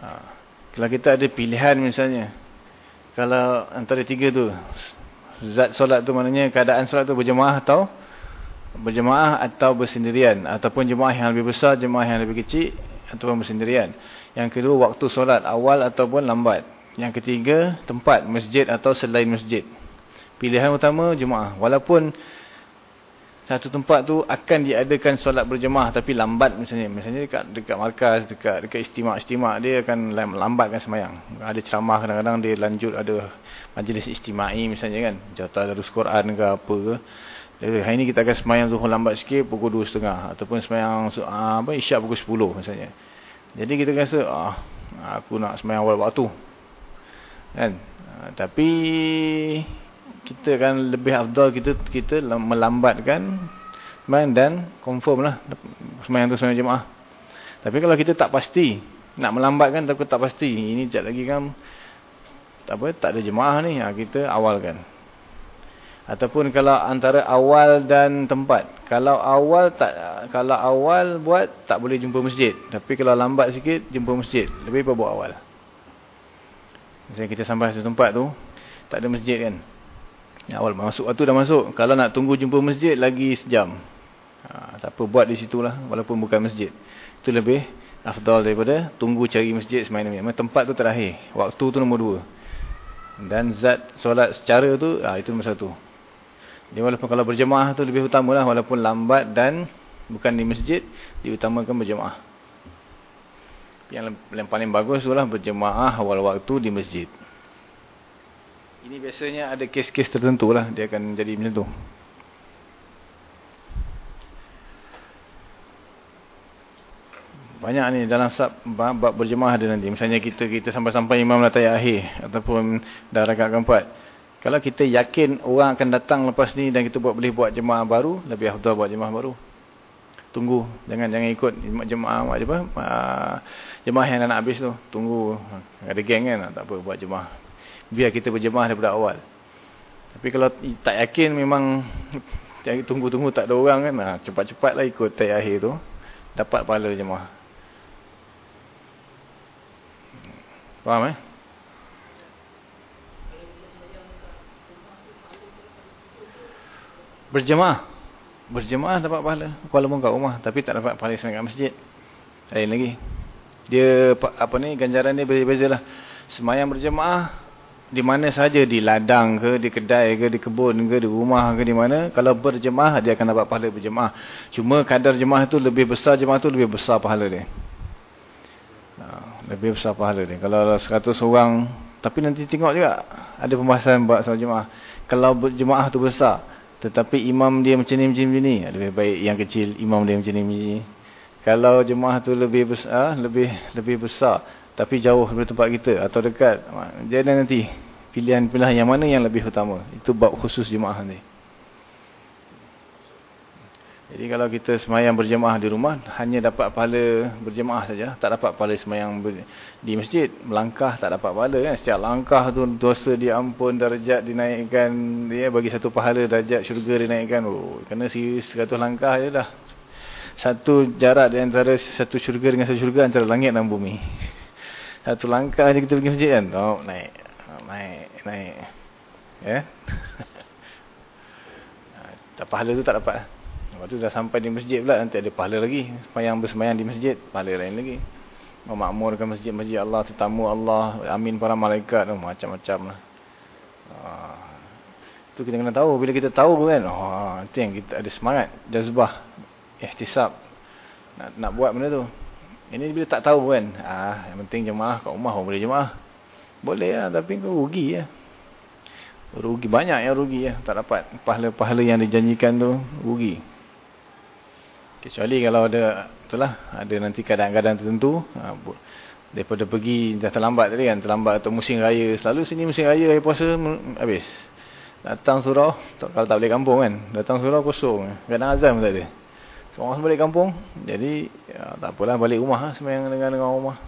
Ha. Kalau kita ada pilihan misalnya. Kalau antara tiga tu. Zat solat tu maknanya keadaan solat tu berjemaah atau berjemaah atau bersendirian. Ataupun jemaah yang lebih besar, jemaah yang lebih kecil. Ataupun bersendirian. Yang kedua, waktu solat awal ataupun lambat. Yang ketiga, tempat masjid atau selain masjid. Pilihan utama jemaah. Walaupun satu tempat tu akan diadakan solat berjemaah tapi lambat misalnya. Misalnya dekat dekat markas, dekat dekat istimak-istimak dia akan lambatkan semayang. Ada ceramah kadang-kadang dia lanjut ada majlis istimai misalnya kan. Jatah darus Quran ke apa ke. Jadi, hari ini kita akan semayang zuhur lambat sikit pukul 2.30 ataupun semayang ah, apa isyak pukul 10 misalnya. Jadi kita rasa ah aku nak semayang awal waktu kan ha, tapi kita kan lebih afdal kita kita melambatkan sembahyang dan confirm lah sembahyang tu sembahyang jemaah. Tapi kalau kita tak pasti, nak melambatkan takut tak pasti. Ini sekejap lagi kan tak apa, tak ada jemaah ni, ha, kita awalkan. Ataupun kalau antara awal dan tempat. Kalau awal tak kalau awal buat tak boleh jumpa masjid. Tapi kalau lambat sikit jumpa masjid. Lebih baik buat awal. Misalnya kita sampai satu tempat tu tak ada masjid kan. Awal masuk waktu dah masuk. Kalau nak tunggu jumpa masjid lagi sejam. Ha, tak apa buat di situlah walaupun bukan masjid. Itu lebih afdal daripada tunggu cari masjid. Memang tempat tu terakhir. Waktu tu nombor dua. Dan zat solat secara tu, ah itu nombor satu. Jadi walaupun kalau berjemaah tu lebih utama lah. Walaupun lambat dan bukan di masjid, diutamakan berjemaah. Yang, yang paling bagus tu lah berjemaah awal waktu di masjid. Ini biasanya ada kes-kes tertentu lah. Dia akan jadi macam tu. Banyak ni dalam sab bab berjemaah ada nanti. Misalnya kita kita sampai-sampai imam dah tayar akhir ataupun dah rakaat keempat. Kalau kita yakin orang akan datang lepas ni dan kita buat boleh buat jemaah baru, lebih afdal buat jemaah baru. Tunggu, jangan jangan ikut jemaah apa? Jemaah yang nak habis tu. Tunggu ada geng kan, tak apa buat jemaah. Biar kita berjemaah daripada awal. Tapi kalau tak yakin memang tunggu-tunggu tak ada orang kan, cepat-cepatlah ikut tayar akhir tu. Dapat pahala jemaah. Faham eh? Berjemaah. Berjemaah dapat pahala. Walaupun kat rumah. Tapi tak dapat pahala semangat masjid. Lain lagi. Dia, apa ni, ganjaran dia berbeza lah. Semayang berjemaah. Di mana saja Di ladang ke, di kedai ke, di kebun ke, di rumah ke, di mana. Kalau berjemaah, dia akan dapat pahala berjemaah. Cuma kadar jemaah tu lebih besar, jemaah tu lebih besar pahala dia. Lebih besar pahala dia. Kalau 100 orang, tapi nanti tengok juga. Ada pembahasan buat soal jemaah. Kalau jemaah tu besar, tetapi imam dia macam ni, macam ni, lebih baik yang kecil, imam dia macam ni, macam ni. Kalau jemaah tu lebih besar, lebih lebih besar, tapi jauh dari tempat kita atau dekat, jadi nanti pilihan-pilihan yang mana yang lebih utama. Itu bab khusus jemaah nanti. Jadi kalau kita semayang berjemaah di rumah, hanya dapat pahala berjemaah saja. Tak dapat pahala semayang di masjid. Melangkah tak dapat pahala kan. Setiap langkah tu dosa diampun, darjat dinaikkan. Dia bagi satu pahala darjat syurga dinaikkan. Oh, kena si 100 langkah je dah. Satu jarak di antara satu syurga dengan satu syurga antara langit dan bumi. Satu langkah je kita pergi masjid kan. Oh, naik. Naik, naik. Ya. Yeah? pahala tu tak dapat. Lepas tu dah sampai di masjid pula nanti ada pahala lagi. Semayang bersemayang di masjid, pahala lain lagi. Memakmurkan masjid-masjid Allah, tetamu Allah, amin para malaikat, oh, macam-macam lah. Uh, itu kita kena tahu. Bila kita tahu kan, oh, itu yang kita ada semangat, jazbah, ihtisab. Nak, nak buat benda tu. Ini bila tak tahu kan, ah, yang penting jemaah kat rumah, boleh jemaah. Boleh lah, tapi kau rugi ya. Rugi banyak yang rugi ya, tak dapat pahala-pahala yang dijanjikan tu rugi. Kecuali kalau ada itulah ada nanti kadang-kadang tertentu ha, daripada pergi dah terlambat tadi kan terlambat atau musim raya selalu sini musim raya hari puasa habis. Datang surau kalau tak balik kampung kan datang surau kosong. Kadang pun tak ada? So, balik kampung jadi ya, tak apalah balik rumah lah, semayang dengan dengan rumah.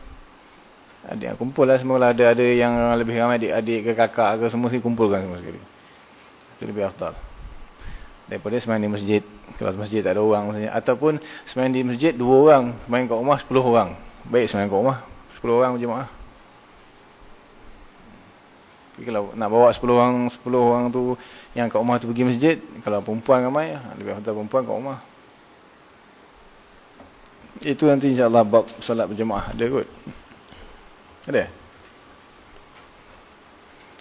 Adik kumpul lah semua ada ada yang lebih ramai adik-adik ke kakak ke semua sini kumpulkan semua sekali. Itu lebih afdal. Daripada semayang di masjid kalau masjid tak ada orang maksudnya. ataupun semayang di masjid dua orang semayang kat rumah sepuluh orang baik semayang kat rumah sepuluh orang berjemaah tapi kalau nak bawa sepuluh orang sepuluh orang tu yang kat rumah tu pergi masjid kalau perempuan ramai lebih betul perempuan kat rumah itu nanti insyaAllah bab solat berjemaah ada kot ada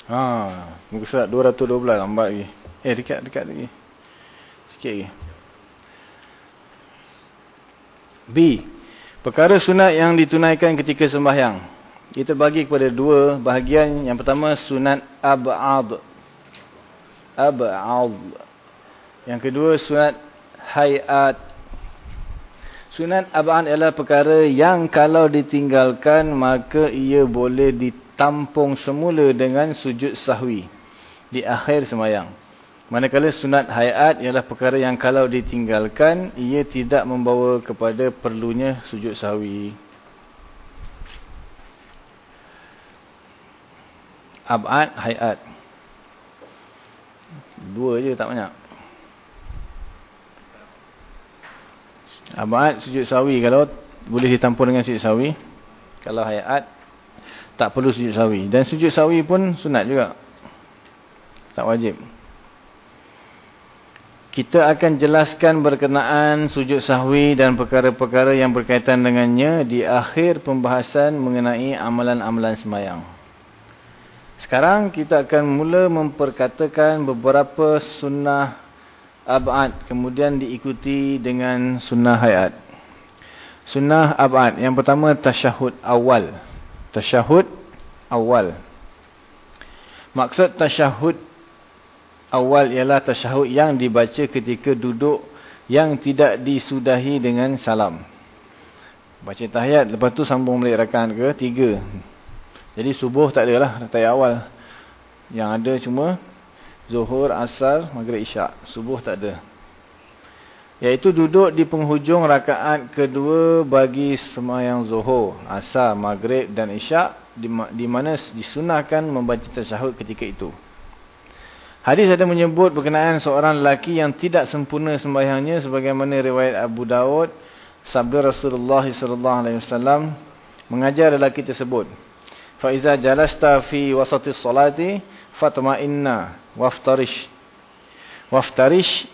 Haa, muka surat 212 lambat lagi. Eh, dekat, dekat lagi. Sikit lagi. B. Perkara sunat yang ditunaikan ketika sembahyang. Kita bagi kepada dua bahagian. Yang pertama sunat ab'ad. Ab'ad. Yang kedua sunat hayat. Sunat ab'ad adalah perkara yang kalau ditinggalkan maka ia boleh ditampung semula dengan sujud sahwi. Di akhir sembahyang. Manakala sunat hayat ialah perkara yang kalau ditinggalkan, ia tidak membawa kepada perlunya sujud sahwi. Ab'ad hayat. Dua je tak banyak. Ab'ad sujud sahwi kalau boleh ditampur dengan sujud sahwi. Kalau hayat tak perlu sujud sahwi. Dan sujud sahwi pun sunat juga. Tak wajib. Kita akan jelaskan berkenaan sujud sahwi dan perkara-perkara yang berkaitan dengannya di akhir pembahasan mengenai amalan-amalan semayang. Sekarang kita akan mula memperkatakan beberapa sunnah abad kemudian diikuti dengan sunnah hayat. Sunnah abad yang pertama tasyahud awal. Tasyahud awal. Maksud tasyahud awal ialah tasyahud yang dibaca ketika duduk yang tidak disudahi dengan salam. Baca tahiyat, lepas tu sambung balik rakaat ke tiga. Jadi subuh tak ada lah tahiyat awal. Yang ada cuma zuhur, asar, maghrib, isyak. Subuh tak ada. Iaitu duduk di penghujung rakaat kedua bagi semayang zuhur, asar, maghrib dan isyak. Di mana disunahkan membaca tasyahud ketika itu. Hadis ada menyebut berkenaan seorang lelaki yang tidak sempurna sembahyangnya sebagaimana riwayat Abu Daud sabda Rasulullah sallallahu alaihi wasallam mengajar lelaki tersebut. Fa iza jalasta fi wasati salati fatma'inna waftarish. Waftarish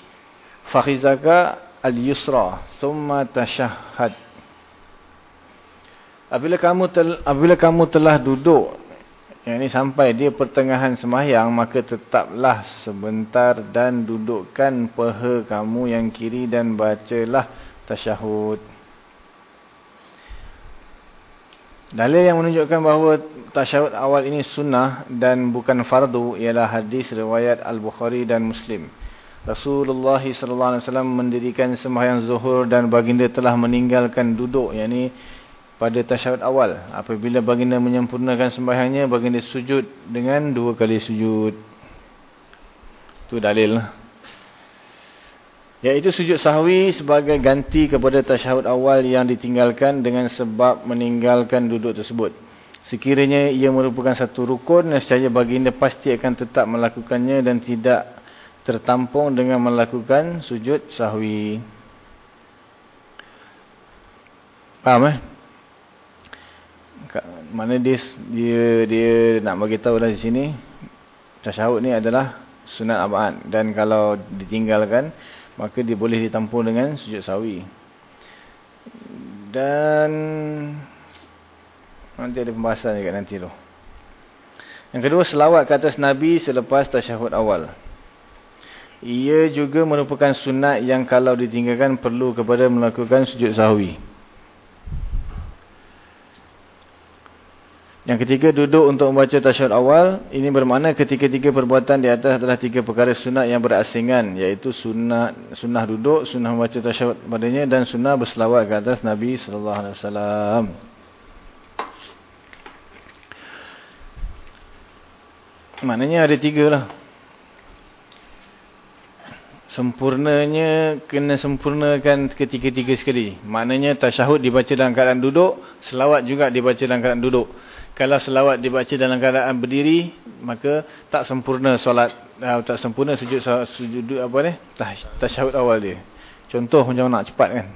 fakhizaka al-yusra thumma tashahhad. Apabila kamu tel, apabila kamu telah duduk yang ini sampai dia pertengahan sembahyang maka tetaplah sebentar dan dudukkan peha kamu yang kiri dan bacalah tasyahud. Dalil yang menunjukkan bahawa tasyahud awal ini sunnah dan bukan fardu ialah hadis riwayat Al-Bukhari dan Muslim. Rasulullah SAW mendirikan sembahyang zuhur dan baginda telah meninggalkan duduk. Yang ini pada tasyahud awal. Apabila baginda menyempurnakan sembahyangnya, baginda sujud dengan dua kali sujud. Itu dalil. Iaitu sujud sahwi sebagai ganti kepada tasyahud awal yang ditinggalkan dengan sebab meninggalkan duduk tersebut. Sekiranya ia merupakan satu rukun, nescaya baginda pasti akan tetap melakukannya dan tidak tertampung dengan melakukan sujud sahwi. Faham eh? Mana dia dia dia nak bagi tahu lah di sini tasyahud ni adalah sunat abad. Dan kalau ditinggalkan maka dia boleh ditampung dengan sujud sawi. Dan nanti ada pembahasan juga nanti tu. Yang kedua selawat ke atas nabi selepas tasyahud awal. Ia juga merupakan sunat yang kalau ditinggalkan perlu kepada melakukan sujud sahwi. Yang ketiga duduk untuk membaca tasyahud awal. Ini bermakna ketika-tiga perbuatan di atas adalah tiga perkara sunat yang berasingan. Iaitu sunat, sunnah duduk, sunnah membaca tasyahud padanya dan sunnah berselawat ke atas Nabi SAW. Maknanya ada tiga lah. Sempurnanya kena sempurnakan ketiga-tiga sekali. Maknanya tasyahud dibaca dalam keadaan duduk, selawat juga dibaca dalam keadaan duduk kalau selawat dibaca dalam keadaan berdiri maka tak sempurna solat uh, tak sempurna sujud sujud apa ni tasyahud awal dia contoh macam nak cepat kan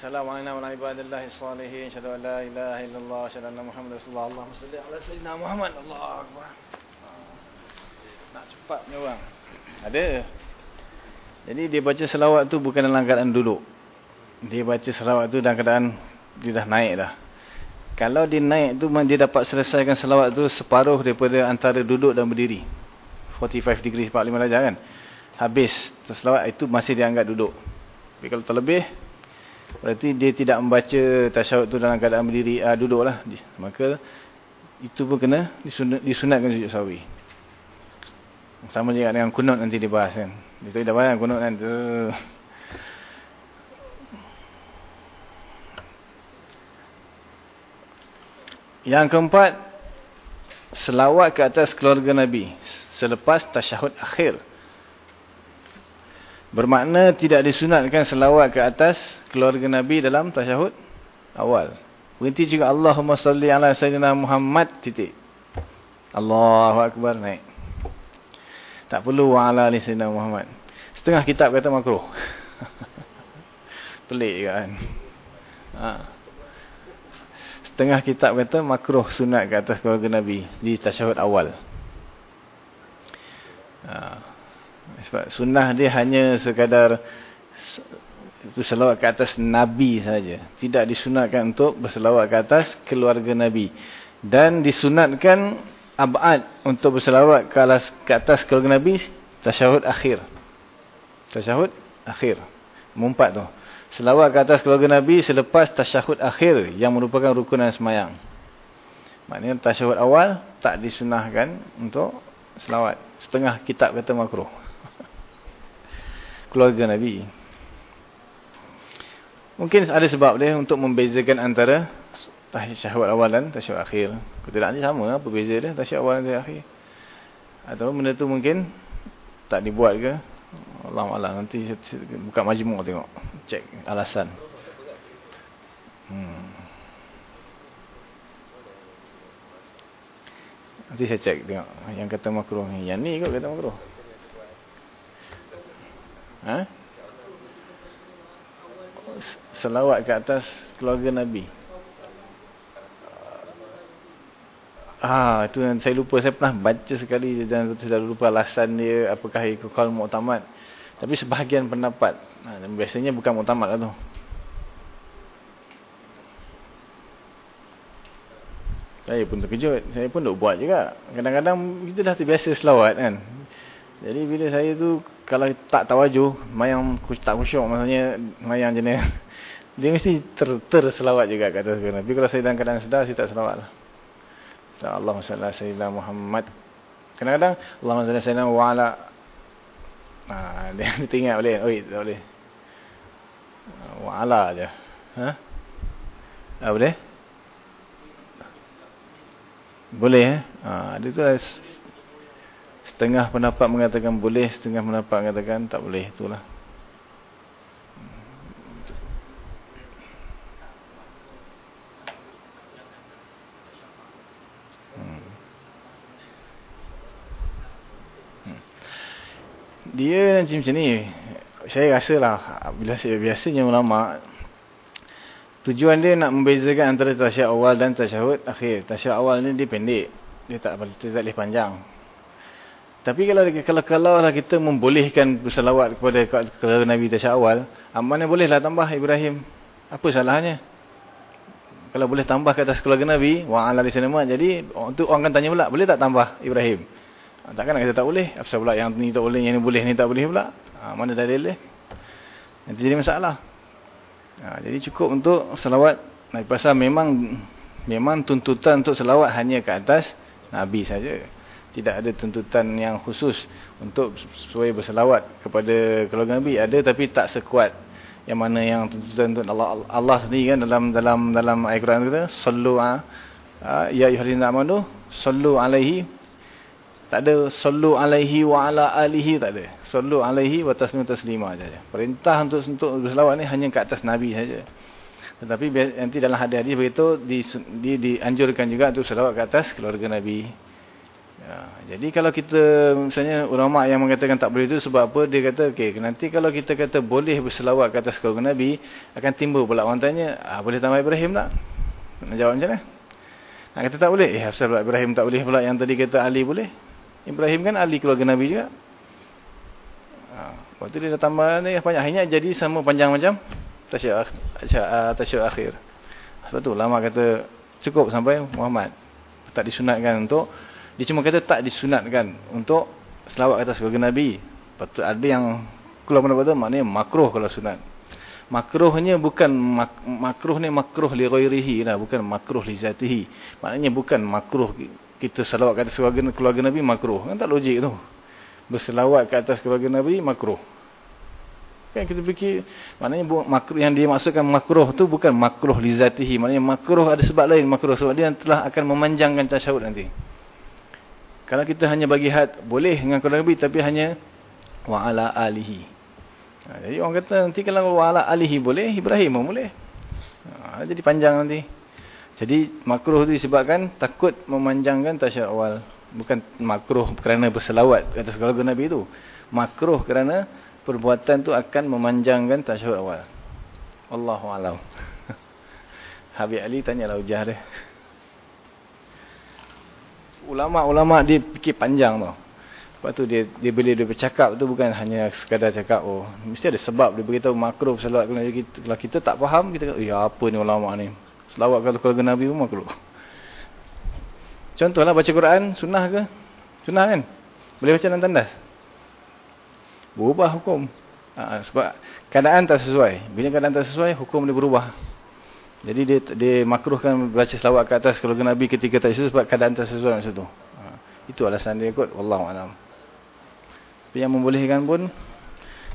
Assalamualaikum warahmatullahi wabarakatuh. An la ilaha illallah, anna Muhammad rasulullah. Allahumma salli ala sayyidina Muhammad. Allahu akbar. Nak cepat ni orang. Ada. Jadi dia baca selawat tu bukan dalam keadaan duduk dia baca selawat tu dalam keadaan dia dah naik dah. Kalau dia naik tu dia dapat selesaikan selawat tu separuh daripada antara duduk dan berdiri. 45 degree 45 darjah kan. Habis selawat itu masih dianggap duduk. Tapi kalau terlebih berarti dia tidak membaca tasyahud tu dalam keadaan berdiri uh, duduklah. Maka itu pun kena disunat, disunatkan sujud sawi. Sama juga dengan kunut nanti dibahas kan. Dia dah bahas kunut kan tu. Yang keempat, selawat ke atas keluarga Nabi selepas tasyahud akhir. Bermakna tidak disunatkan selawat ke atas keluarga Nabi dalam tasyahud awal. Berhenti juga Allahumma salli ala sayyidina Muhammad titik. Allahu akbar naik. Tak perlu wa ala sayyidina Muhammad. Setengah kitab kata makruh. Pelik kan. Ha. Setengah kitab kata makruh sunat ke atas keluarga Nabi di tasyahud awal. Ha. Sebab sunnah dia hanya sekadar itu selawat ke atas Nabi saja. Tidak disunatkan untuk berselawat ke atas keluarga Nabi. Dan disunatkan abad untuk berselawat ke atas keluarga Nabi tasyahud akhir. Tasyahud akhir. Mumpat tu. Selawat ke atas keluarga Nabi selepas tasyahud akhir yang merupakan rukunan semayang. Maknanya tasyahud awal tak disunahkan untuk selawat. Setengah kitab kata makruh. keluarga Nabi. Mungkin ada sebab dia untuk membezakan antara tasyahud awal dan tasyahud akhir. Tak sama apa beza dia tasyahud awal dan tasyahud akhir. Atau benda tu mungkin tak dibuat ke Allah Allah nanti buka majmuk tengok cek alasan hmm. nanti saya cek tengok yang kata makruh ni yang ni kot kata makruh ha? selawat ke atas keluarga Nabi Ah, itu yang saya lupa. Saya pernah baca sekali dan dah lupa alasan dia apakah ikut kaul muktamad. Tapi sebahagian pendapat. Ha, biasanya bukan muktamad lah tu. Saya pun terkejut. Saya pun duk buat juga. Kadang-kadang kita dah terbiasa selawat kan. Jadi bila saya tu kalau tak tawajuh, mayang tak khusyuk maksudnya mayang jenis. Dia mesti ter, ter selawat juga kata Tapi kalau saya dalam keadaan sedar, saya tak selawat lah. Allahumma salli ala sayyidina Muhammad. Kadang-kadang Allahumma salli ala sayyidina wa ala Ha, dia tinggal boleh. Oi, tak boleh. Wa ala aja. Ha? Ah, boleh? Boleh eh? Ha, dia tu setengah pendapat mengatakan boleh, setengah pendapat mengatakan tak boleh. Itulah. Dia macam ni saya rasa lah biasanya ulama tujuan dia nak membezakan antara tasyahud awal dan tasyahud akhir. Tasyahud awal ni dia pendek dia tak boleh panjang. Tapi kalau kalau kalau lah kita membolehkan bersalawat kepada kepada Nabi tasyahud awal amannya bolehlah tambah Ibrahim. Apa salahnya? Kalau boleh tambah ke atas keluarga Nabi wa ala lisanama jadi untuk orang akan tanya pula boleh tak tambah Ibrahim takkan nak kata tak boleh. Apa pula yang ni tak boleh, yang ni boleh, ni tak boleh pula. Ha, mana dalil dia? Nanti jadi masalah. Ha, jadi cukup untuk selawat. Nabi pasal memang memang tuntutan untuk selawat hanya ke atas Nabi saja. Tidak ada tuntutan yang khusus untuk supaya berselawat kepada keluarga Nabi. Ada tapi tak sekuat yang mana yang tuntutan untuk Allah Allah sendiri kan dalam dalam dalam ayat Quran kata sallu a ya ayyuhallazina amanu sallu alaihi tak ada sallu alaihi wa ala alihi tak ada. Sallu alaihi wa taslimu taslima saja. Perintah untuk untuk berselawat ni hanya ke atas nabi saja. Tetapi nanti dalam hadis-hadis begitu di, di dianjurkan juga untuk selawat ke atas keluarga nabi. Ya, jadi kalau kita misalnya ulama yang mengatakan tak boleh itu sebab apa dia kata okey nanti kalau kita kata boleh berselawat ke atas keluarga nabi akan timbul pula orang tanya ah, boleh tambah Ibrahim tak? Nak jawab macam mana? Nak kata tak boleh? Eh Ibrahim tak boleh pula yang tadi kata Ali boleh? Ibrahim kan ahli keluarga Nabi juga. Ha, waktu dia dah tambah ni banyak hanya jadi sama panjang macam tasyuk tasyuk akhir. Sebab tu lama kata cukup sampai Muhammad. Tak disunatkan untuk dia cuma kata tak disunatkan untuk selawat atas keluarga Nabi. Patut ada yang keluar pendapat tu maknanya makruh kalau sunat. Makruhnya bukan mak, makruh ni makruh li ghairihi lah bukan makruh li zatihi. Maknanya bukan makruh kita selawat ke atas keluarga, keluarga Nabi makruh. Kan tak logik tu. Berselawat ke atas keluarga Nabi makruh. Kan kita fikir maknanya makruh yang dia maksudkan makruh tu bukan makruh li zatihi. Maknanya makruh ada sebab lain makruh sebab dia telah akan memanjangkan tasyahud nanti. Kalau kita hanya bagi had, boleh dengan kurang lebih tapi hanya wa ala alihi. Ha, jadi orang kata nanti kalau wa ala alihi boleh, Ibrahim pun boleh. Ha, jadi panjang nanti. Jadi makruh tu disebabkan takut memanjangkan tasyahud awal. Bukan makruh kerana berselawat atas keluarga Nabi itu. Makruh kerana perbuatan tu akan memanjangkan tasyahud awal. Allahu a'lam. Habib Ali tanyalah ujah dia. Ulama-ulama dia fikir panjang tau. Sebab tu dia dia bila dia bercakap tu bukan hanya sekadar cakap oh mesti ada sebab dia beritahu makruh selawat kalau kita, kalau kita tak faham kita kata ya apa ni ulama ni. Selawat kalau keluarga Nabi pun makruh. Contohlah baca Quran sunnah ke? Sunnah kan? Boleh baca dalam tandas? Berubah hukum. Ha, sebab keadaan tak sesuai. Bila keadaan tak sesuai, hukum dia berubah. Jadi dia dia makruhkan baca selawat ke atas keluarga Nabi ketika tak sesuai sebab keadaan tak sesuai masa tu. Ha, itu alasan dia kot. Wallahualam. Tapi yang membolehkan pun,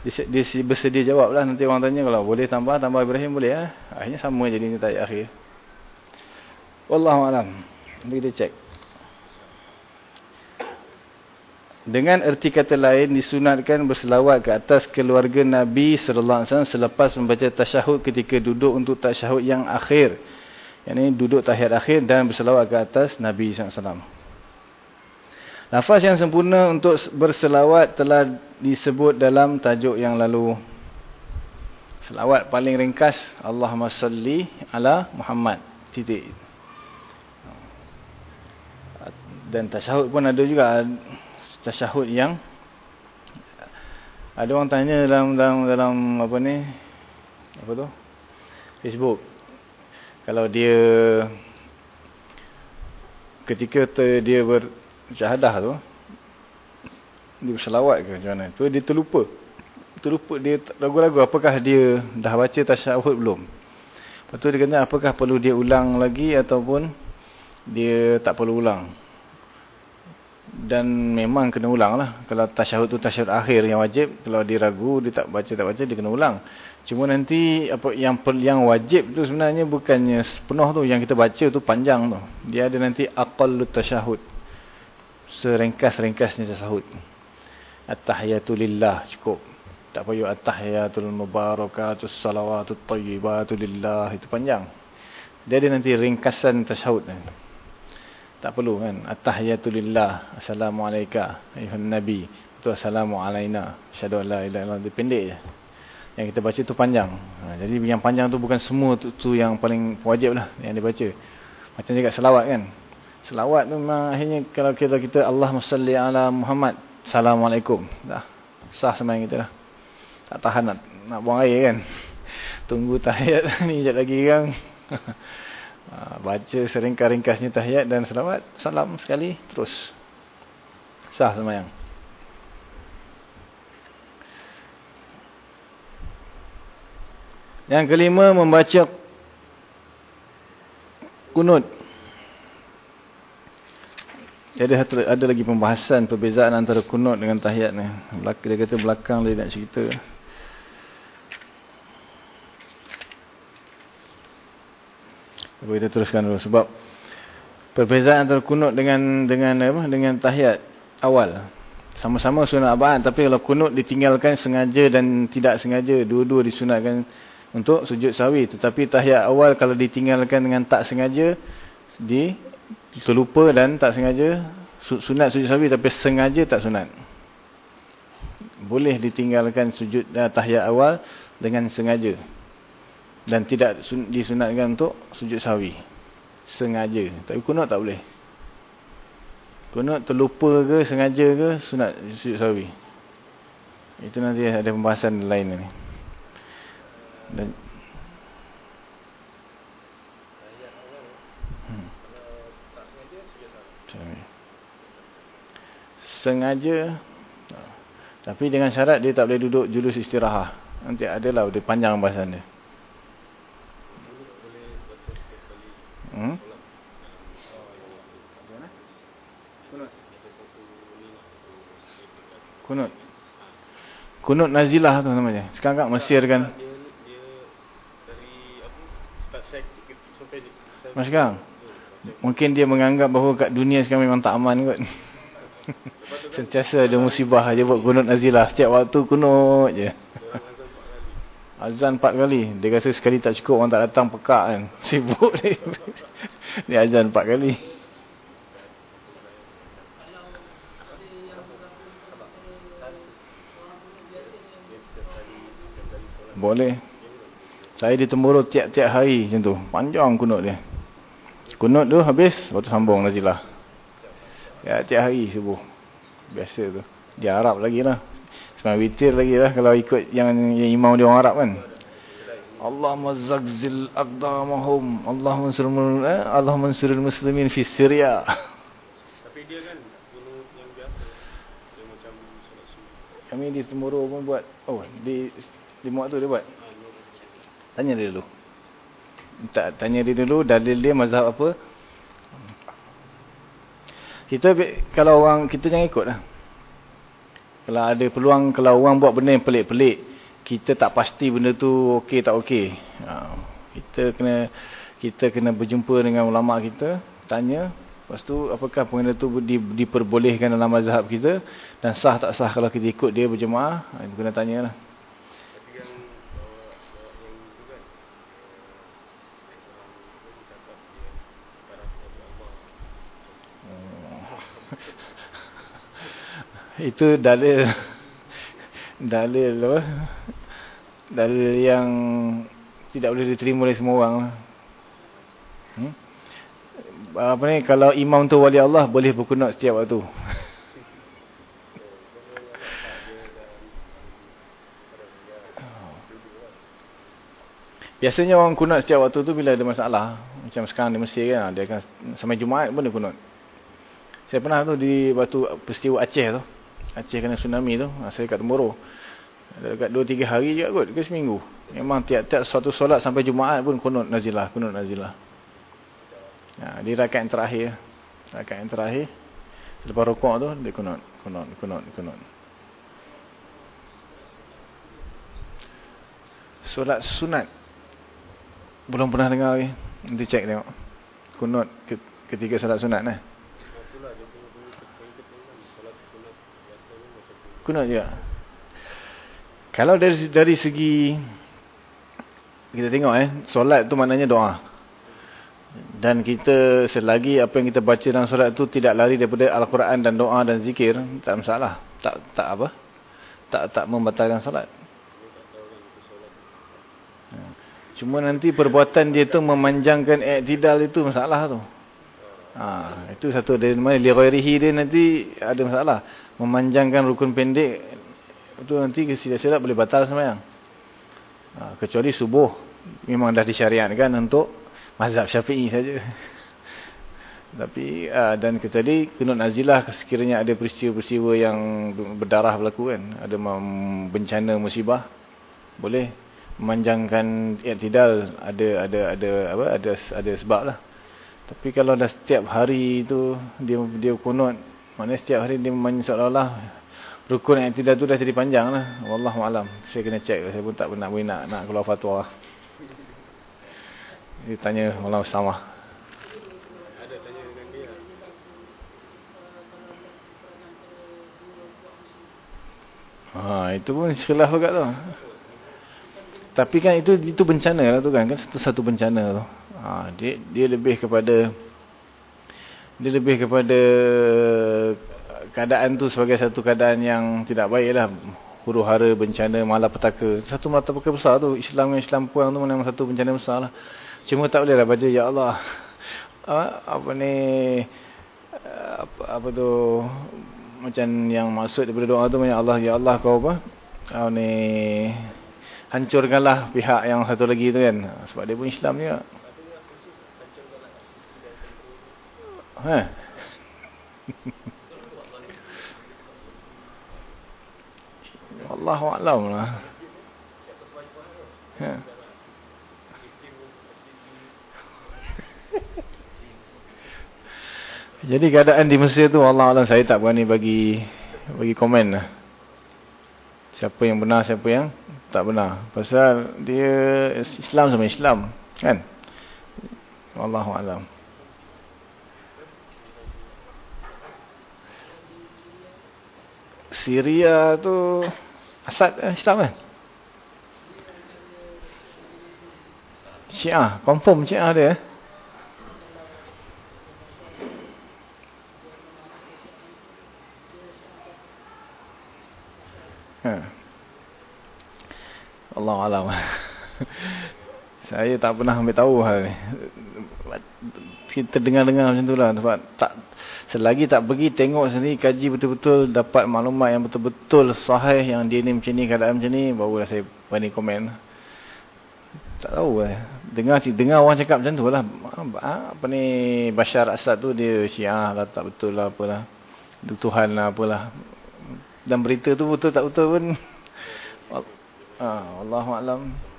dia, dia bersedia jawab lah. Nanti orang tanya kalau boleh tambah, tambah Ibrahim boleh lah. Akhirnya sama jadi ni tak akhir. Wallahualam. Nanti kita cek. Dengan erti kata lain disunatkan berselawat ke atas keluarga Nabi sallallahu alaihi wasallam selepas membaca tasyahud ketika duduk untuk tasyahud yang akhir. Yang ini duduk tahiyat akhir dan berselawat ke atas Nabi sallallahu alaihi wasallam. Lafaz yang sempurna untuk berselawat telah disebut dalam tajuk yang lalu. Selawat paling ringkas Allahumma salli ala Muhammad. Titik. Dan tasyahud pun ada juga. Tasyahud yang ada orang tanya dalam dalam dalam apa ni? Apa tu? Facebook. Kalau dia ketika tu dia bersyahadah tu dia berselawat ke macam mana? Tu dia terlupa. Terlupa dia ragu-ragu apakah dia dah baca tasyahud belum. Lepas tu dia kata apakah perlu dia ulang lagi ataupun dia tak perlu ulang dan memang kena ulang lah. Kalau tasyahud tu tasyahud akhir yang wajib, kalau dia ragu, dia tak baca, tak baca, dia kena ulang. Cuma nanti apa yang yang wajib tu sebenarnya bukannya penuh tu. Yang kita baca tu panjang tu. Dia ada nanti aqallu tasyahud. Seringkas-ringkasnya tasyahud. At-tahiyatulillah cukup. Tak payah at-tahiyatul mubarakatus salawatut tayyibatulillah. Itu panjang. Dia ada nanti ringkasan tasyahud ni. Tak perlu kan. At-tahiyatulillah. Assalamualaikum. Ayuhan Nabi. Itu assalamu alaina. Syahadu Allah ilah ilah. Dia pendek je. Yang kita baca tu panjang. Ha, jadi yang panjang tu bukan semua tu, tu yang paling wajib lah. Yang dia baca. Macam juga selawat kan. Selawat tu memang akhirnya kalau kita kita Allah salli ala Muhammad. Assalamualaikum. Dah. Sah semayang kita lah. Tak tahan nak, nak buang air kan. Tunggu tahiyat ni sekejap lagi kan. Ha, baca seringkas-ringkasnya tahiyat dan selawat. Salam sekali. Terus. Sah semayang. Yang kelima membaca kunut. Jadi ada lagi pembahasan perbezaan antara kunut dengan tahiyat ni. Dia kata belakang dia nak cerita. Kita teruskan dulu? Sebab perbezaan antara kunut dengan dengan apa? Dengan tahiyat awal. Sama-sama sunat abad tapi kalau kunut ditinggalkan sengaja dan tidak sengaja dua-dua disunatkan untuk sujud sawi tetapi tahiyat awal kalau ditinggalkan dengan tak sengaja di terlupa dan tak sengaja sunat sujud sawi tapi sengaja tak sunat. Boleh ditinggalkan sujud uh, tahiyat awal dengan sengaja dan tidak disunatkan untuk sujud sawi sengaja. Tapi kunut tak boleh. Kunut terlupa ke sengaja ke sunat sujud sawi itu nanti ada pembahasan lain ni dan sengaja. Tapi dengan syarat dia tak boleh duduk julus istirahat nanti adalah dia panjang bahasan dia Hmm? Kunut. Kunut nazilah tu namanya. Sekarang kat Mesir kan. Mas sekarang. Mungkin dia menganggap bahawa kat dunia sekarang memang tak aman kot. Sentiasa ada musibah dia buat kunut nazilah. Setiap waktu kunut je. Azan empat kali. Dia rasa sekali tak cukup orang tak datang pekak kan. Sibuk dia. Dia azan empat kali. Boleh. Saya ditemburu tiap-tiap hari macam tu. Panjang kunut dia. Kunut tu habis. Lepas tu sambung nazilah. Ya, tiap hari subuh. Biasa tu. Dia Arab lagi lah. Semayang witir lagi lah kalau ikut yang, yang imam dia orang Arab kan. Allahumma zagzil aqdamahum. Allahumma surul, eh? Allahumma surul muslimin fi Syria. Tapi dia kan yang biasa. Dia macam Kami di Temuru pun buat. Oh, di di muat tu dia buat. Tanya dia dulu. Tak tanya dia dulu dalil dia mazhab apa? Kita kalau orang kita jangan ikutlah. Kalau ada peluang, kalau orang buat benda yang pelik-pelik, kita tak pasti benda tu okey tak okey. Ha, kita kena kita kena berjumpa dengan ulama kita, tanya, lepas tu apakah benda tu di, diperbolehkan dalam mazhab kita dan sah tak sah kalau kita ikut dia berjemaah, ha, kena tanyalah. Itu dalil dalil apa? Dalil yang tidak boleh diterima oleh semua orang. Hmm? apa ni? Kalau imam tu wali Allah boleh berkunut setiap waktu. Biasanya orang kunut setiap waktu tu bila ada masalah. Macam sekarang di Mesir kan dia akan sampai Jumaat pun dia kunut. Saya pernah tu di waktu peristiwa Aceh tu Aceh kena tsunami tu. Ha, saya kat Temboro. Dekat 2-3 hari juga kot. Ke seminggu. Memang tiap-tiap suatu solat sampai Jumaat pun kunut nazilah. Kunut nazilah. Ha, di rakaat yang terakhir. Rakaat yang terakhir. Lepas rokok tu, dia kunut. Kunut, kunut, kunut. Solat sunat. Belum pernah dengar lagi. Nanti cek tengok. Kunut ketika solat sunat. Nah. Kunut juga. Kalau dari dari segi kita tengok eh, solat tu maknanya doa. Dan kita selagi apa yang kita baca dalam solat tu tidak lari daripada al-Quran dan doa dan zikir, tak masalah. Tak tak apa? Tak tak membatalkan solat. Cuma nanti perbuatan dia tu memanjangkan i'tidal itu masalah tu. Ha, itu satu dari mana li ghairihi dia nanti ada masalah memanjangkan rukun pendek itu nanti silap-silap boleh batal sembahyang. Ha, kecuali subuh memang dah disyariatkan untuk mazhab Syafi'i saja. Tapi ha, dan kecuali kunut nazilah sekiranya ada peristiwa-peristiwa yang berdarah berlaku kan, ada bencana musibah boleh memanjangkan i'tidal ada ada ada apa ada ada sebablah. Tapi kalau dah setiap hari itu dia dia kunut Maknanya setiap hari dia memandang seolah-olah rukun yang tidak tu dah jadi panjang lah. Wallahualam. Saya kena cek. Saya pun tak pernah boleh nak, nak keluar fatwa. Dia tanya Allah sama. Ha, itu pun khilaf juga tu. Tapi kan itu itu bencana lah tu kan. Kan satu satu bencana tu. Ha, dia dia lebih kepada dia lebih kepada keadaan tu sebagai satu keadaan yang tidak baik lah. Huru hara bencana malapetaka. Satu malapetaka besar tu Islam yang Islam puang tu memang satu bencana besar lah. Cuma tak boleh lah baca Ya Allah. Apa, apa ni apa, apa tu macam yang maksud daripada doa tu Ya Allah Ya Allah kau apa? Kau ni hancurkanlah pihak yang satu lagi tu kan. Sebab dia pun Islam juga Ha. Allahu a'lam lah. Ha. Jadi keadaan di Mesir tu Allah Allah saya tak berani bagi bagi komen lah. Siapa yang benar, siapa yang tak benar. Pasal dia Islam sama Islam. Kan? Wallahu a'lam. Syria tu Asad eh, Islam kan? Syiah, confirm Syiah dia eh? Ha. Allah alam. Saya tak pernah ambil tahu hal ni. Kita dengar-dengar macam tu lah. Sebab tak, selagi tak pergi tengok sendiri, kaji betul-betul, dapat maklumat yang betul-betul sahih yang dia ni macam ni, keadaan macam ni, barulah saya berani komen. Tak tahu lah. Dengar, dengar orang cakap macam tu lah. Apa ni, Bashar Assad tu dia syiah lah, tak betul lah apalah. Tuhan lah apalah. Dan berita tu betul tak betul pun. Ah, Allahuakbar.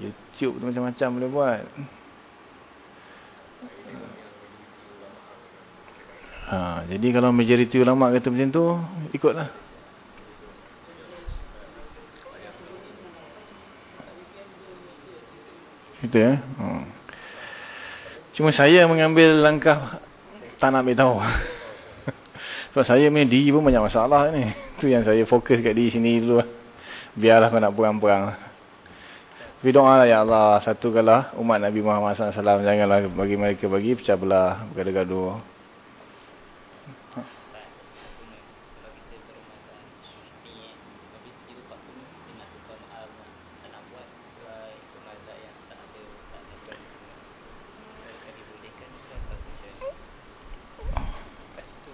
YouTube tu macam-macam boleh buat. Ha, jadi kalau majoriti ulama kata macam tu, ikutlah. Itu ya. Hmm. Cuma saya mengambil langkah tak nak tahu. Sebab saya punya diri pun banyak masalah ni. Itu yang saya fokus kat diri sini dulu. Biarlah kau nak perang-perang. Tapi doa lah ya Allah, satu kalah umat Nabi Muhammad SAW janganlah bagi mereka bagi pecah belah, bergaduh-gaduh.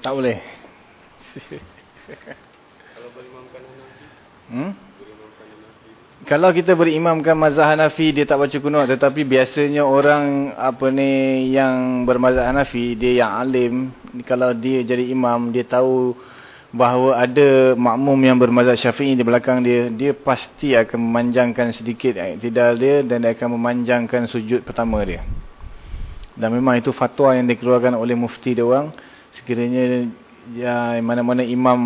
Tak boleh. Kalau berimamkan Hmm? Kalau kita berimamkan mazhab Hanafi dia tak baca kunut. Tetapi biasanya orang apa ni yang bermazhab Hanafi dia yang alim kalau dia jadi imam dia tahu bahawa ada makmum yang bermazhab Syafi'i di belakang dia dia pasti akan memanjangkan sedikit iktidal dia dan dia akan memanjangkan sujud pertama dia. Dan memang itu fatwa yang dikeluarkan oleh mufti dia orang. Sekiranya ya mana-mana imam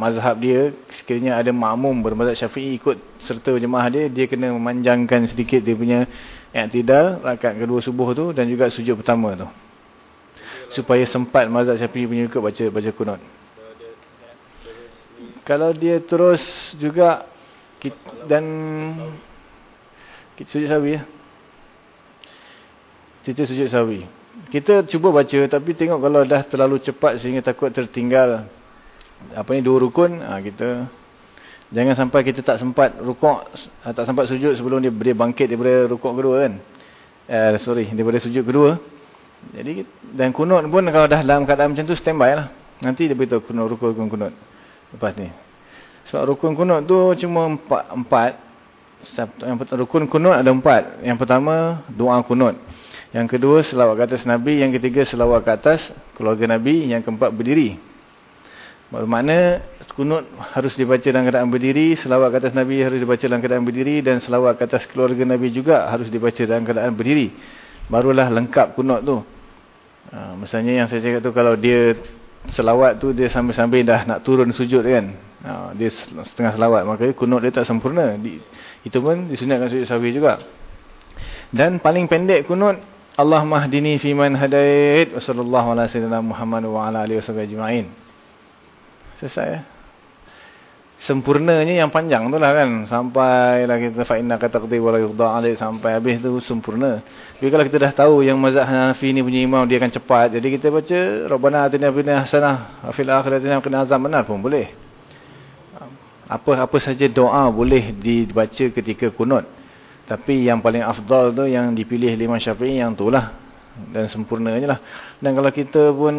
mazhab dia sekiranya ada makmum bermazhab syafi'i ikut serta jemaah dia dia kena memanjangkan sedikit dia punya i'tidal rakaat kedua subuh tu dan juga sujud pertama tu. Supaya sempat mazhab syafi'i punya ikut baca baca kunut. Kalau dia terus juga dan kita sujud sawi ya. Kita sujud sawi kita cuba baca tapi tengok kalau dah terlalu cepat sehingga takut tertinggal. Apa ni dua rukun? Ha, kita jangan sampai kita tak sempat rukuk ha, tak sempat sujud sebelum dia, dia bangkit daripada rukuk kedua kan? Eh, sorry daripada sujud kedua. Jadi dan kunut pun kalau dah dalam keadaan macam tu standby lah. Nanti dia beritahu kunut rukun rukun kunut. Lepas ni. Sebab rukun kunut tu cuma empat empat. Yang rukun kunut ada empat. Yang pertama doa kunut yang kedua selawat ke atas Nabi. Yang ketiga selawat ke atas keluarga Nabi. Yang keempat berdiri. Bermakna kunut harus dibaca dalam keadaan berdiri. Selawat ke atas Nabi harus dibaca dalam keadaan berdiri. Dan selawat ke atas keluarga Nabi juga harus dibaca dalam keadaan berdiri. Barulah lengkap kunut tu. Ha, misalnya yang saya cakap tu kalau dia selawat tu dia sambil-sambil dah nak turun sujud kan. Ha, dia setengah selawat. Maka kunut dia tak sempurna. Di, itu pun disunatkan sujud sawi juga. Dan paling pendek kunut Allah mahdini fiman hadait wa sallallahu ala sayyidina Muhammad wa ala alihi wasallam Selesai ya. Sempurnanya yang panjang tu lah kan. Sampai lah kita fa'inna kata qdi wa la alaih. Sampai habis tu sempurna. Tapi kalau kita dah tahu yang mazhab Hanafi ni punya imam dia akan cepat. Jadi kita baca Rabbana atina fina hasanah. Afil akhiratina kena azam benar pun boleh. Apa-apa saja doa boleh dibaca ketika kunut. Tapi yang paling afdal tu yang dipilih lima syafi'i yang tu lah. Dan sempurnanya lah. Dan kalau kita pun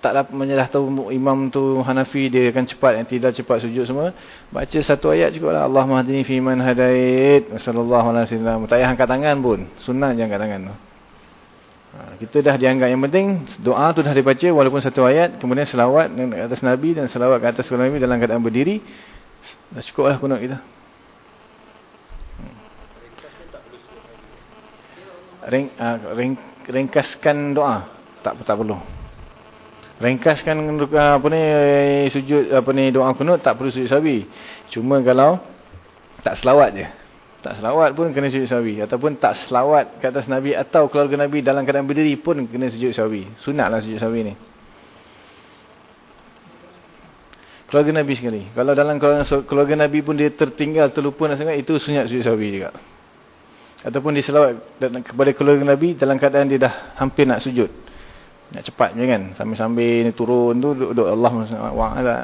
tak menyelah tahu imam tu Hanafi dia akan cepat yang tidak cepat sujud semua. Baca satu ayat cukup lah. Allah mahdini fiman hadait. Wassalamualaikum warahmatullahi wabarakatuh. Tak payah angkat tangan pun. Sunnah je angkat tangan tu. Ha, kita dah dianggap yang penting doa tu dah dibaca walaupun satu ayat. Kemudian selawat atas Nabi dan selawat ke atas Nabi dalam keadaan berdiri. Dah cukup lah kunut kita. Ring, uh, ring, ringkaskan doa. Tak tak perlu. Ringkaskan uh, apa ni sujud apa ni doa kunut tak perlu sujud sawi. Cuma kalau tak selawat je. Tak selawat pun kena sujud sawi. Ataupun tak selawat ke atas nabi atau keluarga nabi dalam keadaan berdiri pun kena sujud sawi. Sunatlah sujud sawi ni. Keluarga Nabi sekali. Kalau dalam keluarga Nabi pun dia tertinggal, terlupa nak sangat, itu sunat sujud sawi juga. Ataupun dia selawat kepada keluarga Nabi dalam keadaan dia dah hampir nak sujud. Nak cepat je kan. Sambil-sambil turun tu, duduk Allah wa'ala.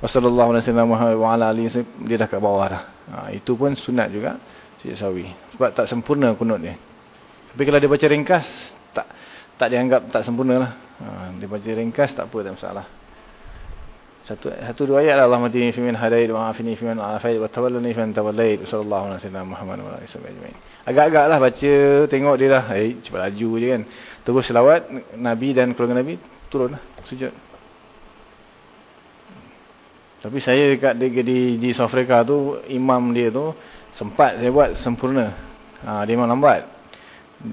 Wassallallahu alaihi wasallam dia dah kat bawah dah. Ha, itu pun sunat juga sujud sawi. Sebab tak sempurna kunut dia. Tapi kalau dia baca ringkas, tak tak dianggap tak sempurna lah. Ha, dia baca ringkas, tak apa, tak masalah. Satu satu dua ayat lah Allah mati fi min hadait wa afini fi min afait wa tawallani fi tawallait sallallahu alaihi wasallam Muhammad wa alihi wasallam. Agak-agaklah baca tengok dia lah. Eh cepat laju je kan. Terus selawat Nabi dan keluarga Nabi turunlah sujud. Tapi saya dekat di di, di South Africa tu imam dia tu sempat saya buat sempurna. Ha, dia memang lambat.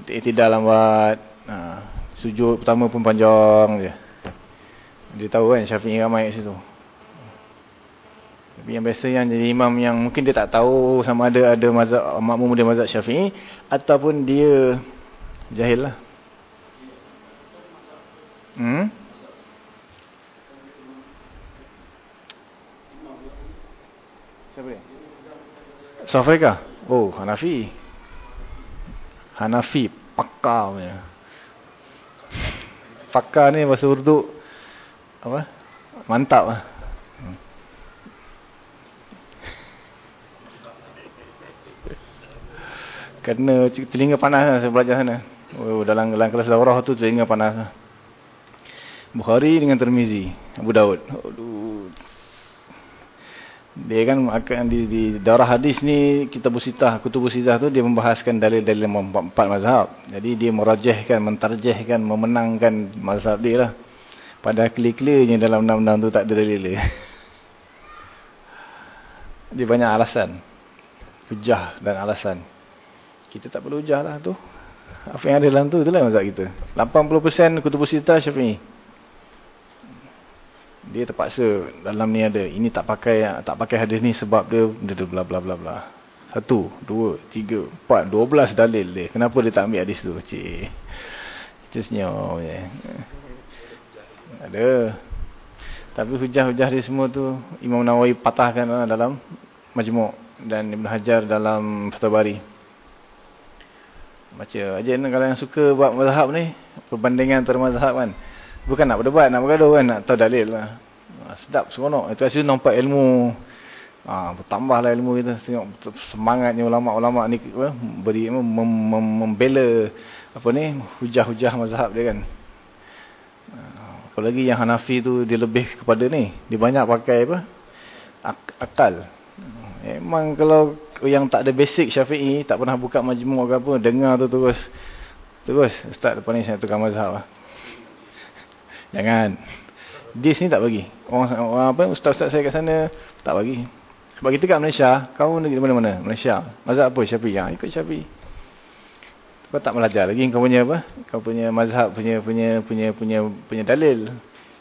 Dia tidak lambat. Ha, sujud pertama pun panjang je. Dia tahu kan Syafi'i ramai kat situ. Tapi yang biasa yang jadi imam yang mungkin dia tak tahu sama ada ada mazhab makmum dia mazhab Syafi'i ataupun dia jahil lah. Hmm? Siapa dia? Safrika? Oh, Hanafi. Hanafi, pakar punya. Pakar ni bahasa Urdu apa? Mantap lah. Kena telinga panas lah saya belajar sana. Oh, dalam, dalam kelas daurah tu telinga panas lah. Bukhari dengan Termizi Abu Daud. Aduh. dia kan akan di, di darah hadis ni kita busitah kutub busitah tu dia membahaskan dalil-dalil empat mazhab. Jadi dia merajahkan mentarjahkan memenangkan mazhab dia lah pada clear-clearnya dalam undang-undang tu tak ada dalil Dia banyak alasan. Hujah dan alasan. Kita tak perlu hujah lah tu. Apa yang ada dalam tu, itulah mazhab kita. 80% kutub sita syafi'i. Dia terpaksa dalam ni ada. Ini tak pakai tak pakai hadis ni sebab dia bla bla bla bla. Satu, dua, tiga, empat, dua belas dalil dia. Kenapa dia tak ambil hadis tu? Cik. Kita senyum je. Ada. Tapi hujah-hujah dia semua tu Imam Nawawi patahkan lah dalam Majmuk dan Ibn Hajar dalam Fathul Bari. Baca aja kalau yang suka buat mazhab ni, perbandingan antara mazhab kan. Bukan nak berdebat, nak bergaduh kan, nak tahu dalil lah. Ah, sedap, seronok. Itu asyik nampak ilmu. Ha, bertambahlah ilmu kita. Tengok semangatnya ulama-ulama ni beri mem, mem, mem, membela apa ni, hujah-hujah mazhab dia kan. Apalagi yang Hanafi tu dia lebih kepada ni. Dia banyak pakai apa? Ak akal. Memang kalau yang tak ada basic Syafi'i, tak pernah buka majmuk ke apa, dengar tu terus. Terus, Ustaz depan ni saya tukar mazhab lah. Jangan. Dis ni tak bagi. Orang, orang apa, Ustaz-Ustaz saya kat sana, tak bagi. Sebab kita kat Malaysia, kau negeri mana-mana? Malaysia. Mazhab apa Syafi'i? Ya, ikut Syafi'i. Kau tak belajar lagi kau punya apa? Kau punya mazhab punya punya punya punya punya dalil.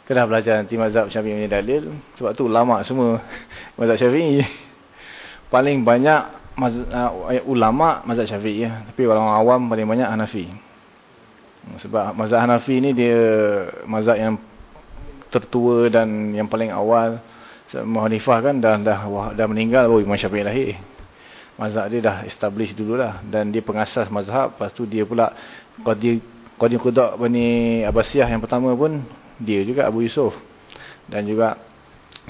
Kau dah belajar nanti mazhab Syafi'i punya dalil. Sebab tu ulama semua mazhab Syafi'i. Paling banyak mazhab, uh, ulama mazhab Syafi'i ya. Tapi orang awam paling banyak Hanafi. Sebab mazhab Hanafi ni dia mazhab yang tertua dan yang paling awal. Sebab Muhanifah kan dah dah dah meninggal, oh Imam Syafi'i lahir mazhab dia dah establish dululah. Dan dia pengasas mazhab. Lepas tu dia pula qadi qadi qudak Bani Abbasiyah yang pertama pun dia juga Abu Yusuf. Dan juga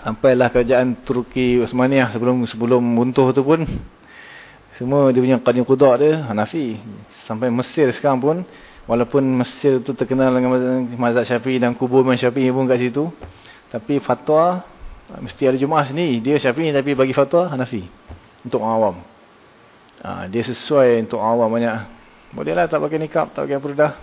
sampailah kerajaan Turki Osmaniyah sebelum sebelum runtuh tu pun. Semua dia punya qadi qudak dia Hanafi. Sampai Mesir sekarang pun walaupun Mesir tu terkenal dengan mazhab Syafi'i dan kubur Imam Syafi'i pun kat situ. Tapi fatwa mesti ada Jumaah sini dia Syafi'i tapi bagi fatwa Hanafi. Untuk orang awam Ha, dia sesuai untuk awam banyak. Bolehlah tak pakai nikab, tak pakai purdah.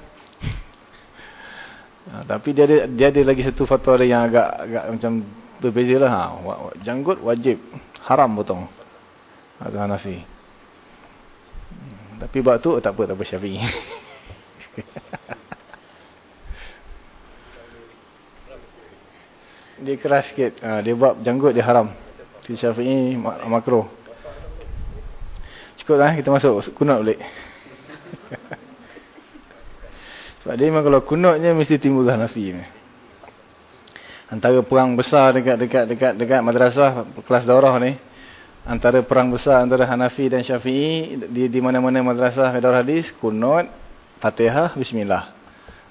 Ha, tapi dia ada, dia ada lagi satu fatwa yang agak agak macam berbeza lah. Ha, janggut wajib. Haram potong. Atau Hanafi. Hmm, tapi buat tu tak apa, tak apa syafi'i. dia keras sikit. Ha, dia buat janggut dia haram. Si syafi'i makro. Cukup lah kita masuk kunut balik. Sebab dia memang kalau kunutnya mesti timbul Hanafi. Antara perang besar dekat dekat dekat dekat madrasah kelas daurah ni. Antara perang besar antara Hanafi dan Syafi'i di di mana-mana madrasah daurah hadis kunut Fatihah bismillah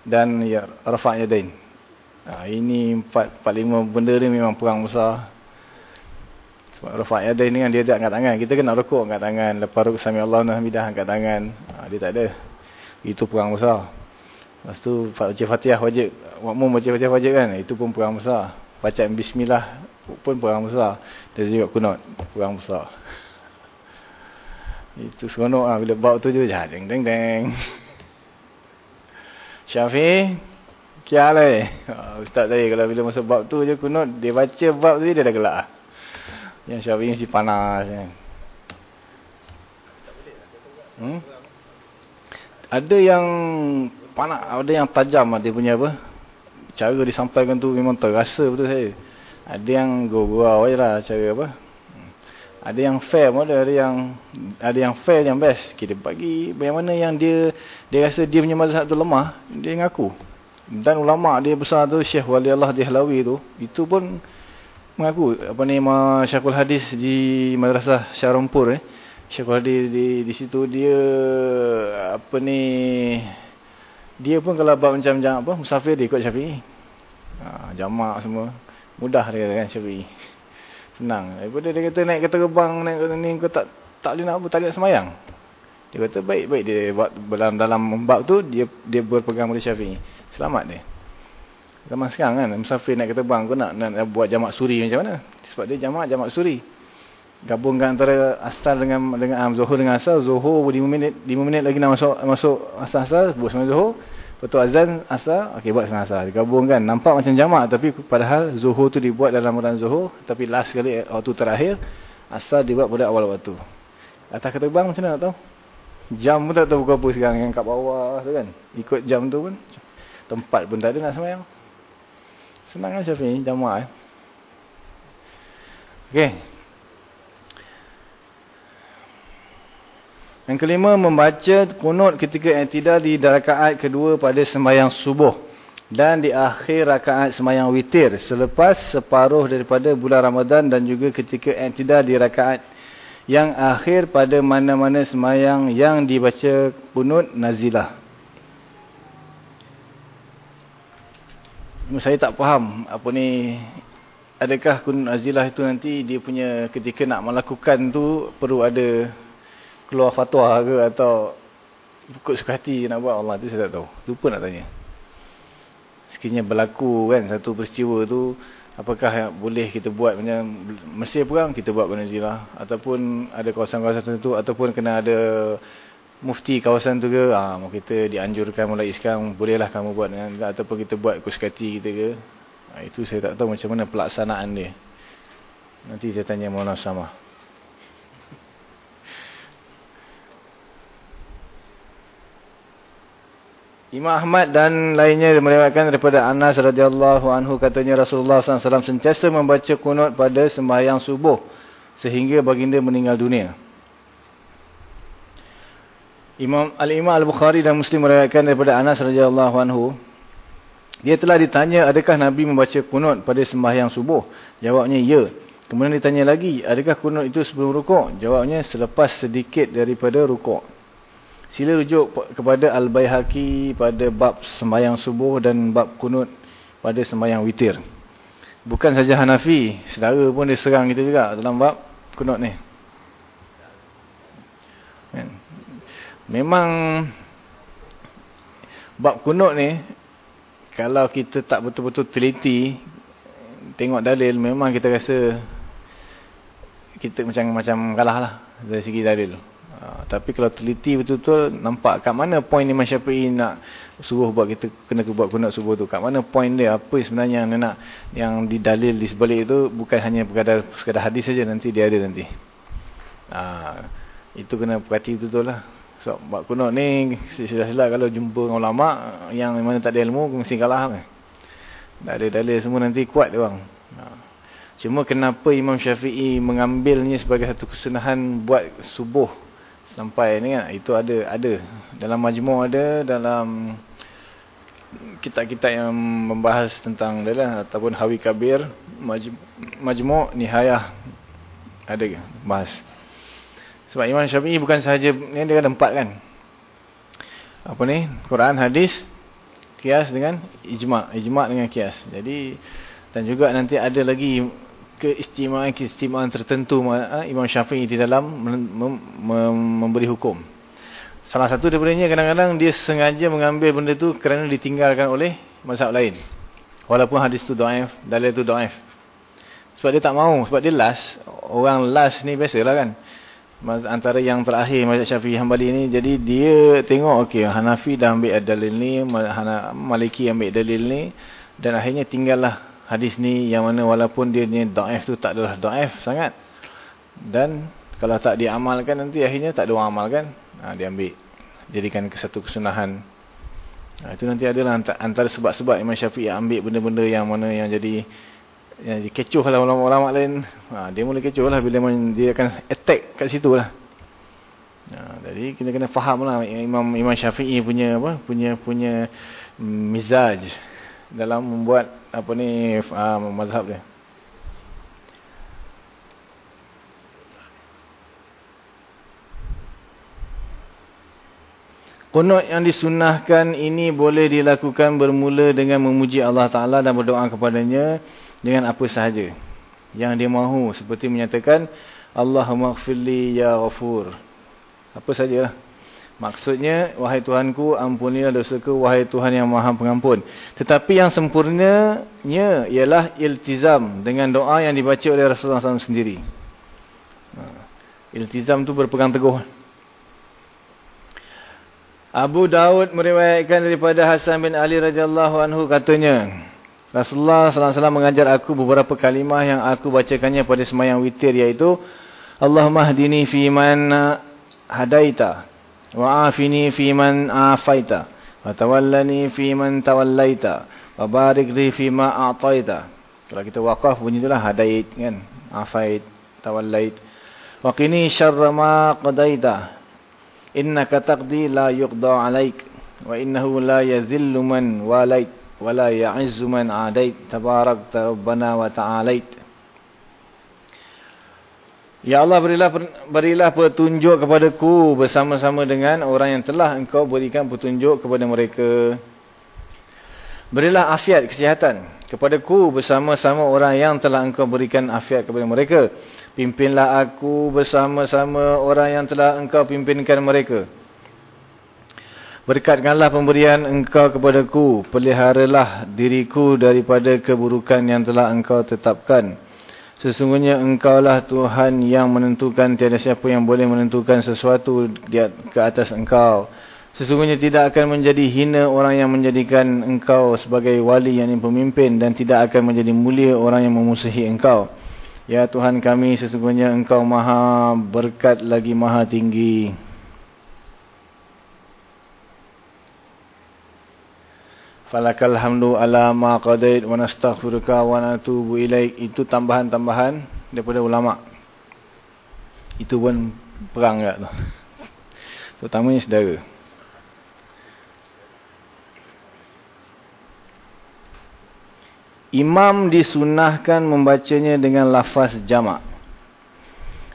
dan ya rafa' yadain. Ha, ini empat empat lima benda ni memang perang besar. Sebab rafa' yadain ni kan dia tak angkat tangan. Kita kena rukuk angkat tangan, lepas rukuk sami Allah hamidah angkat tangan. Ha, dia tak ada. Itu perang besar. Lepas tu baca Fatihah wajib. Makmum baca Fatihah wajib kan. Itu pun perang besar. Baca bismillah pun perang besar. Dan juga kunut perang besar. Itu seronok lah. Bila bab tu je. Deng deng deng. Syafi. Kia lah uh, Ustaz tadi kalau bila masa bab tu je kunut. Dia baca bab tu dia dah gelak. Yang Syafi mesti panas kan. Hmm? Ada yang panak ada yang tajam dia punya apa? Cara disampaikan tu memang terasa betul saya. Ada yang gurau je lah cara apa. Ada yang fair pun ada, ada yang ada yang fair yang best. Kita bagi yang mana yang dia dia rasa dia punya mazhab tu lemah dia ngaku. Dan ulama dia besar tu Syekh Wali Allah Dihlawi tu itu pun mengaku apa ni Syekhul Hadis di Madrasah Syarampur eh Syekhul Hadis di di situ dia apa ni dia pun kalau buat macam macam apa musafir dia ikut Syafi'i. Ha, jamak semua mudah dia kan Syafi'i. Senang. Daripada dia kata naik kereta terbang naik kereta ni kau tak tak boleh nak apa tak boleh semayang. Dia kata baik-baik dia buat dalam dalam bab tu dia dia berpegang pada Syafi'i. Selamat dia. Zaman sekarang kan musafir naik kereta terbang kau nak, nak, nak buat jamak suri macam mana? Sebab dia jamak jamak suri. Gabungkan antara asal dengan dengan um, zuhur dengan asal zuhur 5 minit 5 minit lagi nak masuk masuk asal-asal buat semua zuhur. Betul azan asal okey buat semua asal. Gabungkan nampak macam jamak tapi padahal zuhur tu dibuat dalam bulan zuhur tapi last kali waktu terakhir asal dibuat pada awal waktu. Atas kata bang macam mana tak tahu? Jam pun tak tahu buka apa sekarang yang kat bawah tu kan. Ikut jam tu pun tempat pun tak ada nak semayang senang kan Syafiq jamak eh okey Yang kelima, membaca kunut ketika i'tidal di rakaat kedua pada sembahyang subuh. Dan di akhir rakaat sembahyang witir. Selepas separuh daripada bulan Ramadan dan juga ketika i'tidal di rakaat yang akhir pada mana-mana sembahyang yang dibaca kunut nazilah. Saya tak faham apa ni adakah kunut nazilah itu nanti dia punya ketika nak melakukan tu perlu ada keluar fatwa ke atau ikut suka hati nak buat Allah tu saya tak tahu. Pun nak tanya. Sekiranya berlaku kan satu peristiwa tu apakah boleh kita buat macam Mesir perang kita buat penazirah ataupun ada kawasan-kawasan tertentu ataupun kena ada mufti kawasan tu ke ha, kita dianjurkan mulai sekarang bolehlah kamu buat dengan ataupun kita buat hati kita ke. Ha, itu saya tak tahu macam mana pelaksanaan dia. Nanti saya tanya Maulana Samah. Imam Ahmad dan lainnya meriwayatkan daripada Anas radhiyallahu anhu katanya Rasulullah SAW sentiasa membaca kunut pada sembahyang subuh sehingga baginda meninggal dunia. Imam Al-Imam Al-Bukhari dan Muslim meriwayatkan daripada Anas radhiyallahu anhu dia telah ditanya adakah Nabi membaca kunut pada sembahyang subuh? Jawabnya ya. Kemudian ditanya lagi, adakah kunut itu sebelum rukuk? Jawabnya selepas sedikit daripada rukuk. Sila rujuk kepada Al-Bayhaqi pada bab sembahyang subuh dan bab kunut pada sembahyang witir. Bukan saja Hanafi, saudara pun dia serang kita juga dalam bab kunut ni. Kan? Memang bab kunut ni kalau kita tak betul-betul teliti tengok dalil memang kita rasa kita macam macam kalah lah dari segi dalil. Ha, tapi kalau teliti betul-betul nampak kat mana poin Imam Syafi'i nak suruh buat kita kena buat kunut subuh tu. Kat mana poin dia apa sebenarnya yang nak yang didalil di sebalik itu bukan hanya sekadar sekadar hadis saja nanti dia ada nanti. Ha, itu kena perhati betul-betul lah. So, buat kunut ni sila-sila kalau jumpa dengan ulama yang mana tak ada ilmu mesti kalah kan. Tak ada dalil semua nanti kuat dia orang. Ha. Cuma kenapa Imam Syafi'i mengambilnya sebagai satu kesunahan buat subuh sampai ni kan itu ada ada dalam majmu' ada dalam kitab-kitab yang membahas tentang adalah ataupun Hawi Kabir, Majmu' Nihayah ada ke bahas. Sebab Imam Syafi'i bukan sahaja ni dia ada empat kan. Apa ni? Quran, hadis, kias dengan ijma', ijma' dengan kias. Jadi dan juga nanti ada lagi keistimewaan-keistimewaan tertentu ha, Imam Syafi'i di dalam memberi hukum. Salah satu daripadanya kadang-kadang dia sengaja mengambil benda tu kerana ditinggalkan oleh mazhab lain. Walaupun hadis tu da'if, dalil tu da'if. Sebab dia tak mau, sebab dia last. Orang last ni biasalah kan. Antara yang terakhir mazhab syafi'i hambali ni. Jadi dia tengok, okey Hanafi dah ambil dalil ni, Maliki ambil dalil ni. Dan akhirnya tinggallah hadis ni yang mana walaupun dia ni da'if tu tak adalah da'if sangat. Dan kalau tak diamalkan nanti akhirnya tak ada orang amalkan. Ha, dia ambil. Jadikan ke satu kesunahan. Ha, itu nanti adalah antara sebab-sebab Imam Syafi'i ambil benda-benda yang mana yang jadi yang dikecoh lah ulama-ulama lain. Ha, dia mula kecoh lah bila dia akan attack kat situ lah. Ha, jadi kita kena faham lah Imam, Imam Syafi'i punya apa punya punya mizaj dalam membuat apa ni uh, mazhab dia. Kunut yang disunahkan ini boleh dilakukan bermula dengan memuji Allah Ta'ala dan berdoa kepadanya dengan apa sahaja. Yang dia mahu seperti menyatakan Allahumma gfirli ya ghafur. Apa sajalah. Maksudnya, wahai Tuhanku, ampunilah dosaku, wahai Tuhan yang maha pengampun. Tetapi yang sempurnanya ialah iltizam dengan doa yang dibaca oleh Rasulullah SAW sendiri. Ha. Iltizam tu berpegang teguh. Abu Daud meriwayatkan daripada Hasan bin Ali radhiyallahu anhu katanya Rasulullah wasallam mengajar aku beberapa kalimah yang aku bacakannya pada sembahyang witir iaitu Allahumma hdini fi man hadaita wa afini fi man afaita wa tawallani fi man tawallaita wa barik li fi ma a'taita. Kalau kita waqaf bunyi itulah hadait kan? Afait tawallait. Wa qini syarra ma qadaita innaka taqdi la yuqda alaik wa innahu la yazillu man walait wa la ya'izzu man adait tabarakta rabbana wa ta'alait Ya Allah berilah berilah petunjuk kepadaku bersama-sama dengan orang yang telah engkau berikan petunjuk kepada mereka Berilah afiat kesihatan kepadaku bersama-sama orang yang telah engkau berikan afiat kepada mereka Pimpinlah aku bersama-sama orang yang telah engkau pimpinkan mereka. Berkatkanlah pemberian engkau kepadaku. Peliharalah diriku daripada keburukan yang telah engkau tetapkan. Sesungguhnya engkaulah Tuhan yang menentukan tiada siapa yang boleh menentukan sesuatu ke atas engkau. Sesungguhnya tidak akan menjadi hina orang yang menjadikan engkau sebagai wali yang pemimpin dan tidak akan menjadi mulia orang yang memusuhi engkau. Ya Tuhan kami sesungguhnya engkau maha berkat lagi maha tinggi. Falakal hamdu ala ma qadait wa nastaghfiruka wa natubu ilaik. Itu tambahan-tambahan daripada ulama. Itu pun perang tak tu. Terutamanya saudara. Imam disunahkan membacanya dengan lafaz jamak.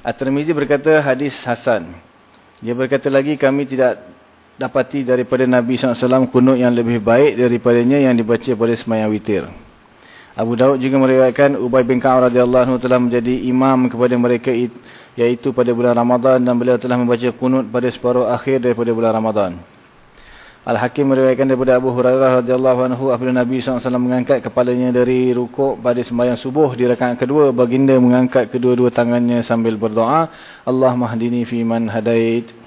At-Tirmizi berkata hadis Hasan. Dia berkata lagi kami tidak dapati daripada Nabi SAW kunut yang lebih baik daripadanya yang dibaca pada semayang witir. Abu Daud juga meriwayatkan Ubay bin Ka'ab radhiyallahu telah menjadi imam kepada mereka iaitu pada bulan Ramadan dan beliau telah membaca kunut pada separuh akhir daripada bulan Ramadan. Al-Hakim meriwayatkan daripada Abu Hurairah radhiyallahu anhu apabila Nabi SAW mengangkat kepalanya dari rukuk pada sembahyang subuh di rakaat kedua baginda mengangkat kedua-dua tangannya sambil berdoa Allah mahdini fi man hadait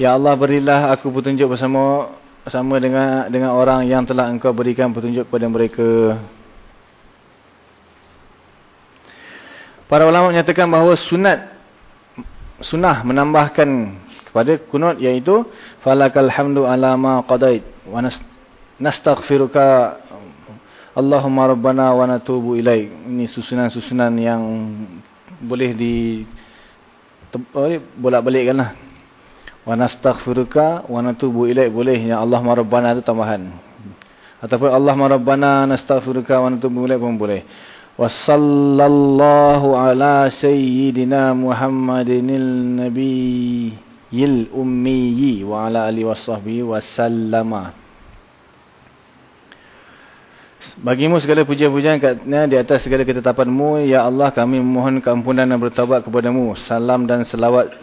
Ya Allah berilah aku petunjuk bersama bersama dengan dengan orang yang telah engkau berikan petunjuk kepada mereka. Para ulama menyatakan bahawa sunat sunnah menambahkan kepada kunut iaitu falakal hamdu ala ma qadait wa nastaghfiruka Allahumma rabbana wa natubu ilaik. Ini susunan-susunan yang boleh di bolak-balikkanlah Wa nastaghfiruka wa natubu ilaik boleh yang Allah Rabbana itu tambahan. Ataupun Allah Rabbana nastaghfiruka wa natubu ilaik pun boleh. Wa sallallahu ala sayyidina Muhammadinil nabiyil ummiyi wa ala alihi wasahbihi wasallama. Bagimu segala pujian-pujian katnya di atas segala ketetapanmu. Ya Allah kami memohon keampunan dan bertawabat kepadamu. Salam dan selawat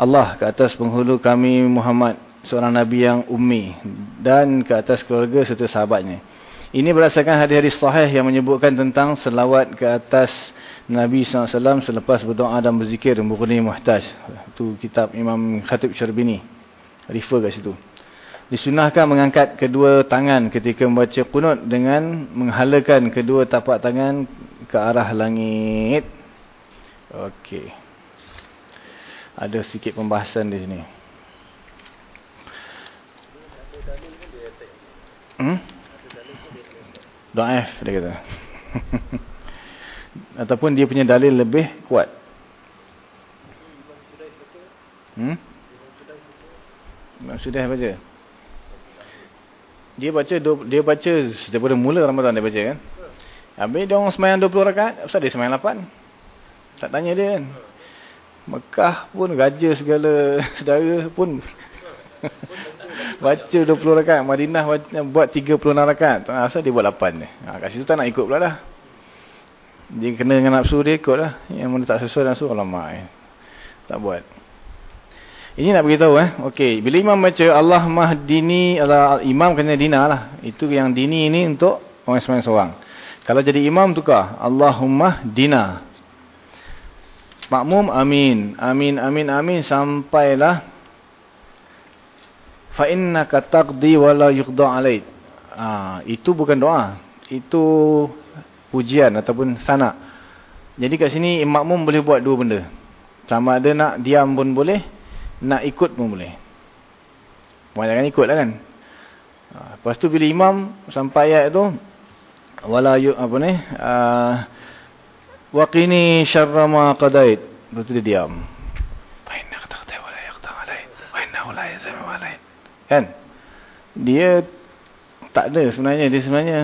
Allah ke atas penghulu kami Muhammad. Seorang Nabi yang ummi. Dan ke atas keluarga serta sahabatnya. Ini berdasarkan hadis-hadis sahih yang menyebutkan tentang selawat ke atas Nabi SAW selepas berdoa dan berzikir. Murni muhtaj. Itu kitab Imam Khatib Syarbini. Refer kat situ. Disunahkan mengangkat kedua tangan ketika membaca kunut dengan menghalakan kedua tapak tangan ke arah langit. Okey. Ada sikit pembahasan di sini. Hmm? Do'af dia kata. Ataupun dia punya dalil lebih kuat. Hmm? Sudah baca? dia baca dia baca daripada mula Ramadan dia baca kan. Habis dia orang semayang 20 rakaat, pasal dia semayang 8. Tak tanya dia kan. Mekah pun raja segala saudara pun baca 20 rakaat. Madinah buat 36 rakaat. Asal dia buat 8 ni. Ha, kat situ tak nak ikut pula dah. Dia kena dengan nafsu dia ikut lah. Yang mana tak sesuai nafsu, alamak. Eh. Tak buat. Ini nak beritahu eh. Okey, bila imam baca Allah mahdini Allah imam kena dina lah. Itu yang dini ini untuk orang sembahyang seorang. Kalau jadi imam tukar Allahumma dina. Makmum amin. Amin amin amin sampailah fa innaka taqdi wa la yuqda alaik. Ah, itu bukan doa. Itu pujian ataupun sana. Jadi kat sini makmum boleh buat dua benda. Sama ada nak diam pun boleh, nak ikut pun boleh. Kebanyakan ikut lah kan. Ha, lepas tu bila imam sampai ayat tu. Wala yu, apa ni. Uh, Waqini syarra ma qadait. Lepas tu dia diam. Fa'inna kata kata wala yaqta alaih. Wa'inna wala yazami walaih. Kan? Dia tak ada sebenarnya. Dia sebenarnya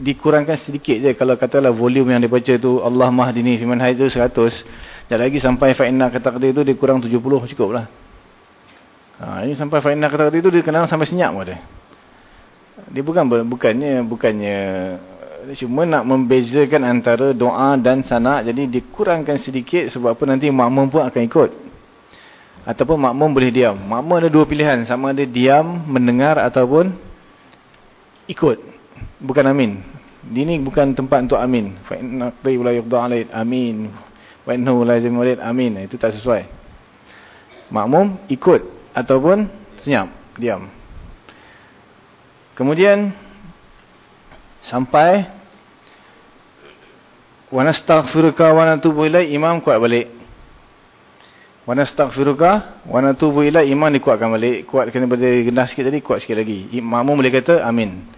dikurangkan sedikit je. Kalau katalah volume yang dia baca tu. Allah mahdini firman haid tu 100. Sekejap lagi sampai fa'inna kata kata itu dia kurang 70 cukup lah. Ha, ini sampai fainah kata-kata itu dia kenal sampai senyap pun dia. Dia bukan bukannya bukannya cuma nak membezakan antara doa dan sanak jadi dikurangkan sedikit sebab apa nanti makmum pun akan ikut. Ataupun makmum boleh diam. Makmum ada dua pilihan sama ada diam, mendengar ataupun ikut. Bukan amin. Ini bukan tempat untuk amin. Amin. Amin. Itu tak sesuai. Makmum ikut ataupun senyap, diam. Kemudian sampai wa nastaghfiruka wa natubu ilaik imam kuat balik. Wa nastaghfiruka wa natubu ilaik imam dikuatkan balik. Kuat kena berdiri rendah sikit tadi, kuat sikit lagi. Makmum boleh kata amin.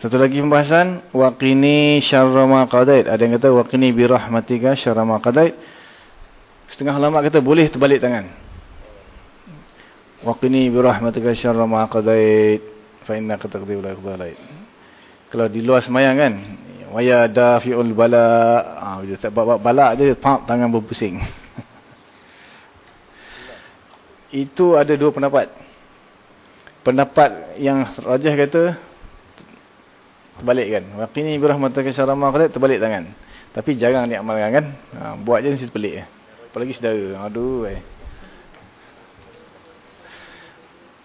Satu lagi pembahasan waqini syarra ma. Ada yang kata waqini bi rahmatika syarra ma. Setengah ulama kata boleh terbalik tangan. Waqini birahmatika syarra ma qadait fa innaka taqdi wa la. Kalau di luar semayang kan, waya dafiul bala, ah dia tak bawa balak je pap tangan berpusing. Itu ada dua pendapat. Pendapat yang rajah kata terbalik kan. Waqini birahmatika syarra ma qadait terbalik tangan. Tapi jarang diamalkan kan. Ha, buat je mesti terpelik. Apalagi saudara. Aduh eh.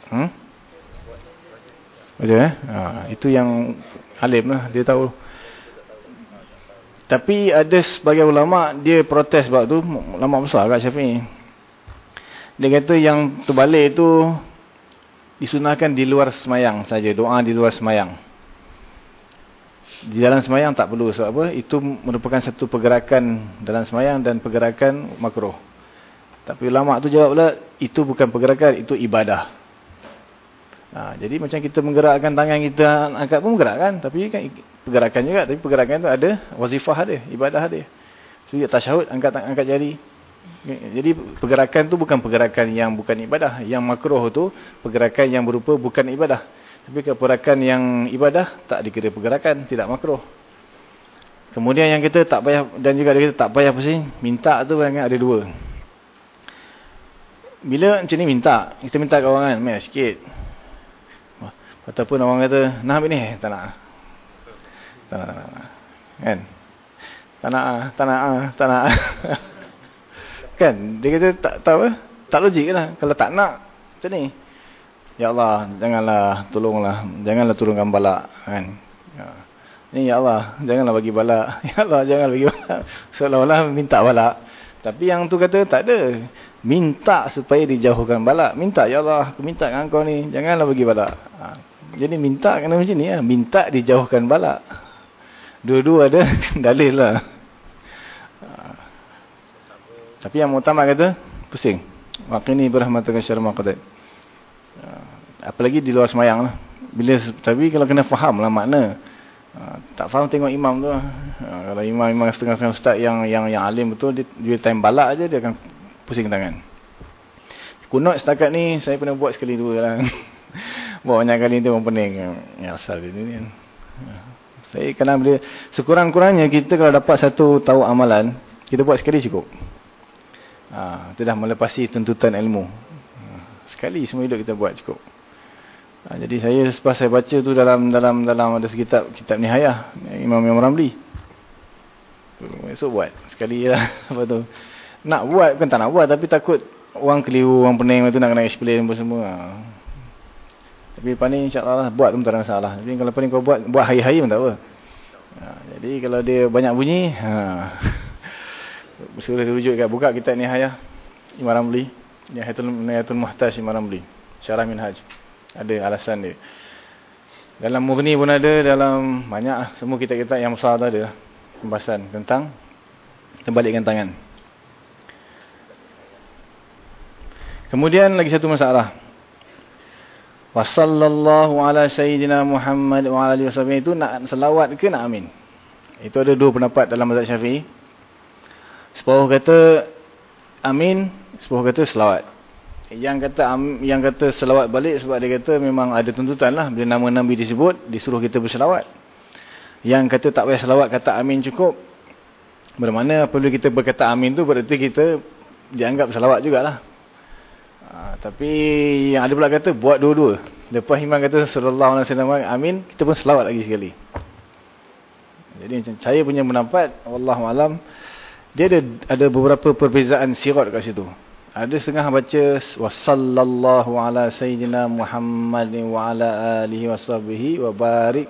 Hmm? Betul eh? Ha, itu yang alim lah. Dia tahu. Tapi ada sebagai ulama dia protes sebab tu. Ulama besar kat Syafi'i. Dia kata yang terbalik itu disunahkan di luar semayang saja. Doa di luar semayang. Di dalam semayang tak perlu. Sebab apa? Itu merupakan satu pergerakan dalam semayang dan pergerakan makruh. Tapi ulama tu jawab pula, itu bukan pergerakan, itu ibadah. Ha, jadi macam kita menggerakkan tangan kita angkat pun menggerak kan. Tapi kan pergerakan juga. Tapi pergerakan itu ada wazifah dia. Ibadah dia. Dia tasyahud angkat angkat jari. Jadi pergerakan tu bukan pergerakan yang bukan ibadah. Yang makruh tu pergerakan yang berupa bukan ibadah. Tapi pergerakan yang ibadah tak dikira pergerakan, tidak makruh. Kemudian yang kita tak payah dan juga kita tak payah pusing, minta tu kan ada dua. Bila macam ni minta, kita minta ke orang kan, mai sikit. Ataupun orang kata, nak ambil ni? Tak nak. Nak. Kan? Tak nak, tak nak, tak nak. kan? Dia kata tak tahu eh? Tak logik lah. Kalau tak nak, macam ni. Ya Allah, janganlah, tolonglah. Janganlah turunkan balak. Kan? Ya. Ni ya Allah, janganlah bagi balak. Ya Allah, janganlah bagi balak. Seolah-olah minta balak. Tapi yang tu kata tak ada. Minta supaya dijauhkan balak. Minta ya Allah, aku minta dengan kau ni, janganlah bagi balak. Ha. Jadi minta kena macam ni ya, minta dijauhkan balak. Dua-dua ada dalil lah. Tapi yang utama kata pusing. Waqini berahmatullahi syarma qadat. Ha. Apalagi di luar semayang lah. Bila tapi kalau kena faham lah makna tak faham tengok imam tu. Ha, kalau imam-imam setengah-setengah ustaz yang yang yang alim betul, dia, dia time balak aja dia akan pusing tangan. Kunut setakat ni, saya pernah buat sekali dua lah. buat banyak kali tu orang pening. Ya, asal dia ni kan. Saya kena beli, sekurang-kurangnya kita kalau dapat satu tahu amalan, kita buat sekali cukup. Ha, itu dah melepasi tuntutan ilmu. Ha, sekali semua hidup kita buat cukup. Ha, jadi saya selepas saya baca tu dalam dalam dalam ada sekitar kitab Nihayah Imam Imam Ramli. Esok buat sekali lah apa tu. Nak buat kan tak nak buat tapi takut orang keliru, orang pening tu nak kena explain apa semua. Ha. Tapi lepas ni insya-Allah lah, buat pun tak ada masalah. Tapi kalau pening kau buat buat hari-hari pun tak apa. Ha, jadi kalau dia banyak bunyi, ha. Suruh rujuk kat buka kitab Nihayah Imam Ramli. Nihayatul Nihayatul Muhtaj Imam Ramli. Syarah Minhaj. Ada alasan dia. Dalam murni pun ada, dalam banyak semua kitab-kitab yang besar ada pembahasan tentang terbalikkan tangan. Kemudian lagi satu masalah. Wassallallahu ala sayyidina Muhammad wa ala alihi wasallam itu nak selawat ke nak amin? Itu ada dua pendapat dalam mazhab Syafi'i. Separuh kata amin, separuh kata selawat. Yang kata yang kata selawat balik sebab dia kata memang ada tuntutan lah. Bila nama Nabi disebut disuruh kita berselawat. Yang kata tak payah selawat kata amin cukup. Bermakna apabila kita berkata amin tu berarti kita dianggap selawat jugalah ha, tapi yang ada pula kata buat dua-dua. Lepas imam kata sallallahu alaihi wasallam amin. Kita pun selawat lagi sekali. Jadi macam saya punya pendapat wallahualam dia ada ada beberapa perbezaan sirat kat situ. Ada setengah baca wasallallahu ala sayyidina Muhammadin wa ala alihi washabihi wa barik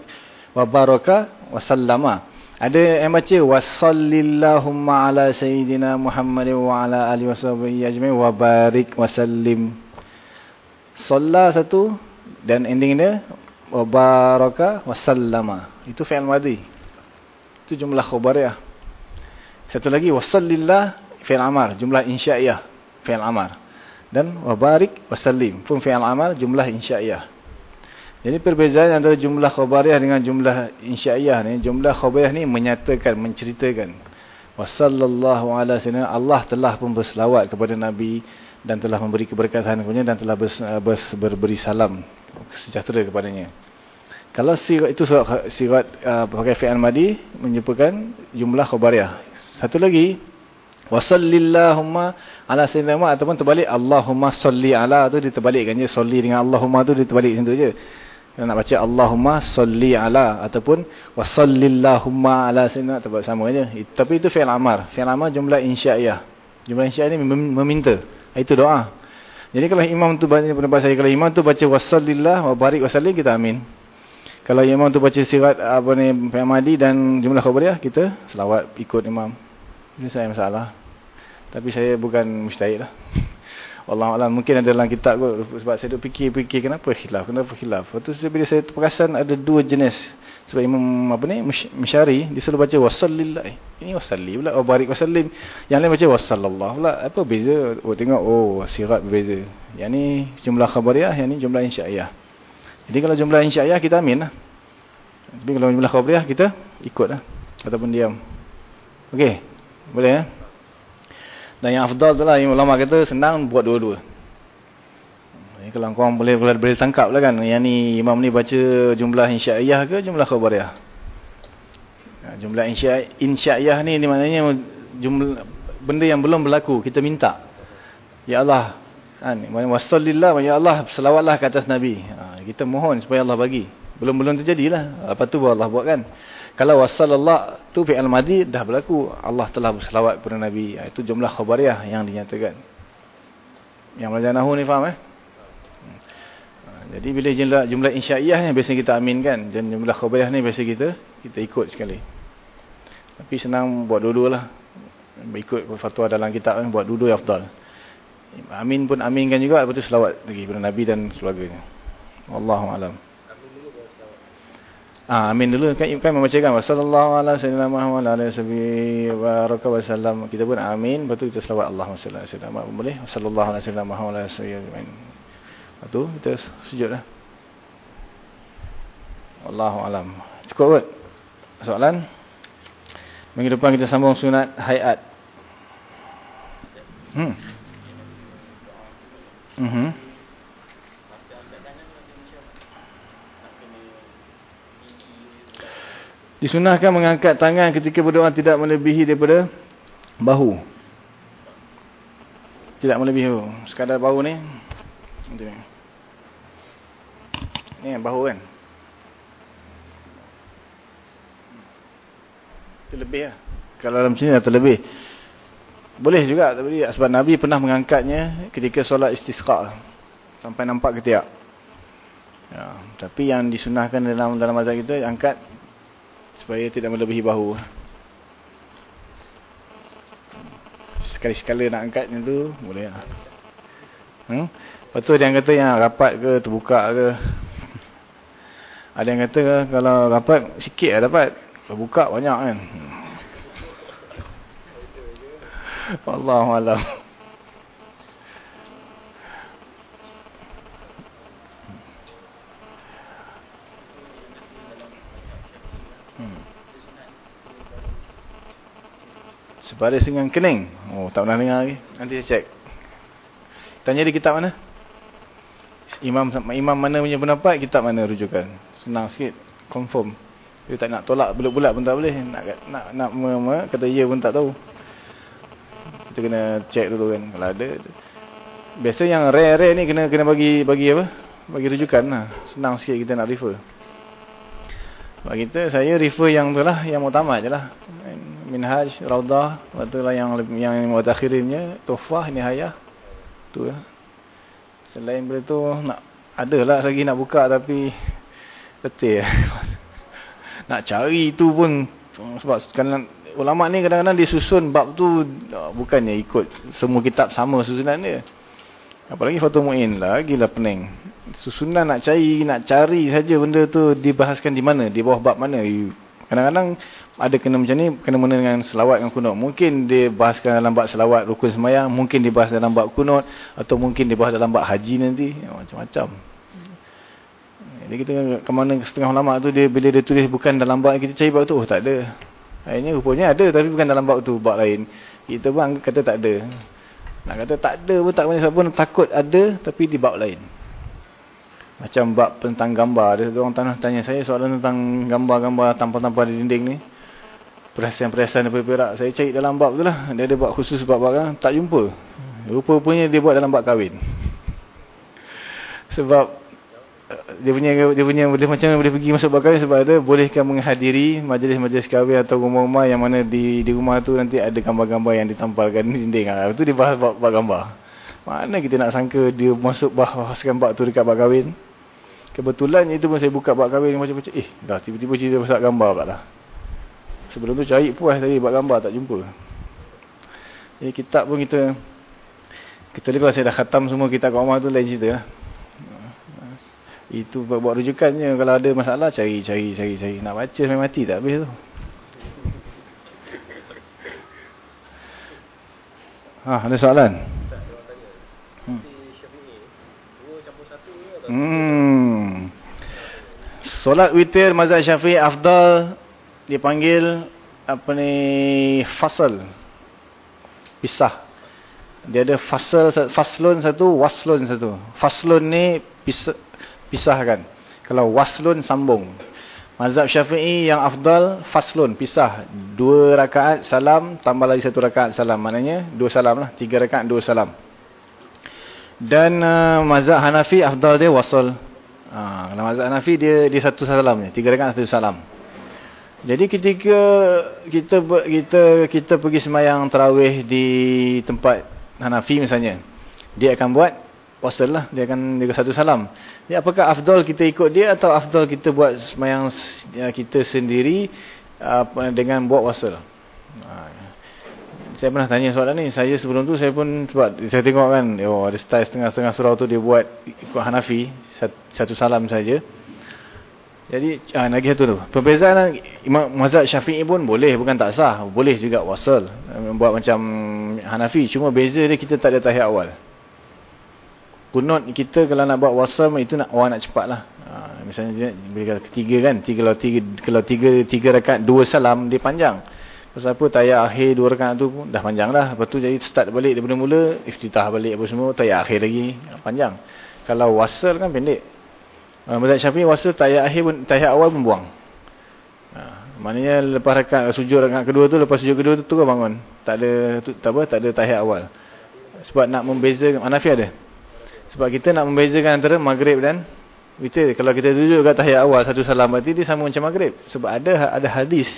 wa baraka wa sallama. Ada yang baca wasallillahumma ala sayyidina Muhammadin wa ala alihi washabihi ajma'in wa barik wa sallim. Salla satu dan ending dia wa baraka wa sallama. Itu fi'il madhi. Itu jumlah khabariyah. Satu lagi wasallillah fi'il amar, jumlah insya'iyah fi'il amar. Dan wabarik wasallim pun fi'il amar jumlah insya'iyah. Jadi perbezaan antara jumlah khabariyah dengan jumlah insya'iyah ni, jumlah khabariyah ni menyatakan, menceritakan. Wassallallahu ala sallam, Allah telah pun berselawat kepada Nabi dan telah memberi keberkatan kepadanya dan telah bers, bers, berberi salam sejahtera kepadanya. Kalau sirat itu sirat, sirat uh, pakai fi'al madi menyebutkan jumlah khabariyah. Satu lagi Wasallillahumma ala Muhammad ataupun terbalik Allahumma salli ala tu diterbalikkan je salli dengan Allahumma tu diterbalik macam tu je. Kita nak baca Allahumma salli ala ataupun wasallillahumma ala sayyidina terbalik sama je. Tapi itu fi'il amar. Fi'il amar jumlah insya'iyah. Jumlah insya'iyah ni meminta. Itu doa. Jadi kalau imam tu baca pendapat saya kalau imam tu baca wasallillah wa barik wasallim kita amin. Kalau imam tu baca sirat apa ni fi'il dan jumlah khabariyah kita selawat ikut imam. Ini saya masalah. Tapi saya bukan mustahil lah. Wallahualam mungkin ada dalam kitab kot. Sebab saya duk fikir-fikir kenapa khilaf. Kenapa khilaf. Lepas tu bila saya perasan ada dua jenis. Sebab Imam apa ni Mishari. Dia selalu baca wasallillah. Eh, ini wasalli pula. Oh barik wasallim. Yang lain baca wasallallah pula. Apa beza. Oh tengok. Oh sirat berbeza. Yang ni jumlah khabariyah. Yang ni jumlah insya'iyah. Jadi kalau jumlah insya'iyah kita amin lah. Tapi kalau jumlah khabariyah kita ikut lah. Ataupun diam. Okey. Boleh ya. Dan yang afdal tu lah, yang ulama kata senang buat dua-dua. Kalau korang boleh, boleh, boleh tangkap lah kan. Yang ni, imam ni baca jumlah insya'iyah ke jumlah khabariyah. Ya, jumlah insya'iyah ni, ni maknanya jumlah benda yang belum berlaku. Kita minta. Ya Allah. Kan? Wassallillah. Ya Allah. Selawatlah ke atas Nabi. Ha, kita mohon supaya Allah bagi. Belum-belum terjadilah. Lepas tu Allah buat kan. Kalau wassalallah tu fi'al madi dah berlaku. Allah telah berselawat kepada Nabi. Ha, itu jumlah khabariyah yang dinyatakan. Yang belajar nahu ni faham eh? Jadi bila jumlah, jumlah insya'iyah ni biasanya kita aminkan. Dan jumlah khabariyah ni biasa kita kita ikut sekali. Tapi senang buat dua-dua lah. Ikut fatwa dalam kitab ni buat dua-dua yang afdal. Amin pun aminkan juga. Lepas tu selawat lagi kepada Nabi dan keluarganya. Wallahu'alam. Ah, amin dulu kan kan membacakan wasallallahu ala sayyidina Muhammad wa ala alihi wasallam. Kita pun amin, lepas tu kita selawat Allahumma salli ala sayyidina Muhammad. Boleh? Wasallallahu ala sayyidina Muhammad wa ala alihi wasallam. Lepas tu kita sujudlah. Wallahu alam. Cukup kot? Soalan? Minggu depan kita sambung sunat hayat. Hmm. Mhm. Mm Disunahkan mengangkat tangan ketika berdoa tidak melebihi daripada bahu. Tidak melebihi bahu. Sekadar bahu ni. Ni bahu kan. Terlebih lah. Kalau dalam sini dah terlebih. Boleh juga. Tapi sebab Nabi pernah mengangkatnya ketika solat istisqa. Sampai nampak ketiak. Ya, tapi yang disunahkan dalam dalam mazhab kita angkat supaya tidak melebihi bahu. Sekali-sekala nak angkatnya tu boleh lah. Hmm? lepas tu ada yang kata yang rapat ke terbuka ke. Ada yang kata kalau rapat sikit lah dapat. Terbuka banyak kan. Allahualam Sebaris dengan kening. Oh, tak pernah dengar lagi. Nanti saya cek. Tanya di kitab mana? Imam imam mana punya pendapat, kitab mana rujukan. Senang sikit. Confirm. Dia tak nak tolak bulat-bulat pun tak boleh. Nak nak nak me, me, kata ya pun tak tahu. Kita kena cek dulu kan. Kalau ada. Biasa yang rare-rare ni kena kena bagi bagi apa? Bagi rujukan lah. Senang sikit kita nak refer. Bagi kita, saya refer yang tu lah. Yang mutamad je lah. Minhaj, Raudah, waktu lah yang yang mutakhirinnya, Tuhfah, Nihayah. Tu lah. Selain daripada tu, nak ada lah lagi nak buka tapi letih nak cari tu pun sebab kan ulama ni kadang-kadang dia susun bab tu bukannya ikut semua kitab sama susunan dia. Apalagi Fatul Mu'in lagi lah pening. Susunan nak cari, nak cari saja benda tu dibahaskan di mana, di bawah bab mana. Kadang-kadang ada kena macam ni, kena mana dengan selawat dengan kunut. Mungkin dia bahaskan dalam bab selawat rukun semayang, mungkin dibahas dalam bab kunut, atau mungkin dibahas dalam bab haji nanti. Ya, macam-macam. Jadi kita ke mana setengah lama tu, dia bila dia tulis bukan dalam bab kita cari bab tu, oh tak ada. Akhirnya rupanya ada, tapi bukan dalam bab tu, bab lain. Kita pun kata tak ada. Nak kata tak ada pun tak boleh, sebab pun takut ada, tapi di bab lain. Macam bab tentang gambar. Ada orang tanah tanya saya soalan tentang gambar-gambar tampal-tampal di dinding ni. Perhiasan-perhiasan daripada perak. Saya cari dalam bab tu lah. Dia ada bab khusus bab-bab kan. Tak jumpa. Rupa-rupanya dia buat dalam bab kahwin. Sebab eh, dia punya dia punya boleh macam boleh pergi masuk kahwin sebab ada bolehkah menghadiri majlis-majlis kahwin atau rumah-rumah yang mana di di rumah tu nanti ada gambar-gambar yang ditampalkan di dinding. Ha, itu dibahas bab, bab gambar. Mana kita nak sangka dia masuk bahaskan bab tu dekat bab kahwin. Kebetulan itu pun saya buka bab kahwin macam-macam. Eh, dah tiba-tiba cerita pasal gambar pula lah. Sebelum tu cari puas tadi bab gambar tak jumpa. Jadi kitab pun kita kita lepas saya dah khatam semua kitab kat rumah tu lain cerita lah. Itu buat, buat rujukannya kalau ada masalah cari cari cari cari nak baca sampai mati tak habis tu. Ha, ada soalan? Hmm. Solat witir mazhab Syafi'i afdal dipanggil apa ni fasal. Pisah. Dia ada fasal, faslun satu, waslun satu. Faslun ni pisah, pisahkan. Kalau waslun sambung. Mazhab syafi'i yang afdal, faslun, pisah. Dua rakaat salam, tambah lagi satu rakaat salam. Maknanya dua salam lah. Tiga rakaat, dua salam. Dan uh, mazhab Hanafi, afdal dia wasl. Ha, kalau mazhab Hanafi, dia, dia satu salam. Tiga rakaat, satu salam. Jadi ketika kita kita kita pergi semayang tarawih di tempat Hanafi misalnya, dia akan buat wasl lah, dia akan dia satu salam. Jadi apakah afdal kita ikut dia atau afdal kita buat semayang ya, kita sendiri apa dengan buat wasl? Ha. Saya pernah tanya soalan ni, saya sebelum tu saya pun sebab saya tengok kan, oh ada style setengah-setengah surau tu dia buat ikut Hanafi, satu salam saja. Jadi ah, lagi satu tu. Perbezaan Imam Mazhab Syafi'i pun boleh bukan tak sah. Boleh juga wasal. Buat macam Hanafi. Cuma beza dia kita tak ada tahiyat awal. Kunut kita kalau nak buat wasal itu nak orang nak cepat lah. Ha, misalnya bila ketiga kan. Tiga, kalau tiga, kalau tiga, tiga rekat dua salam dia panjang. Pasal apa tahiyat akhir dua rekat tu pun dah panjang dah. Lepas tu jadi start balik daripada mula. Iftitah balik apa semua. Tahiyat akhir lagi panjang. Kalau wasal kan pendek. Uh, Mazhab Syafi'i wasal tahiyat akhir pun tahiyat awal pun buang. Ha, maknanya lepas rakaat sujud rakaat kedua tu lepas sujud kedua tu terus bangun. Tak ada tu, tak apa tak ada tahiyat awal. Sebab nak membezakan Hanafi ada. Sebab kita nak membezakan antara maghrib dan witir. Kalau kita duduk kat tahiyat awal satu salam berarti dia sama macam maghrib. Sebab ada ada hadis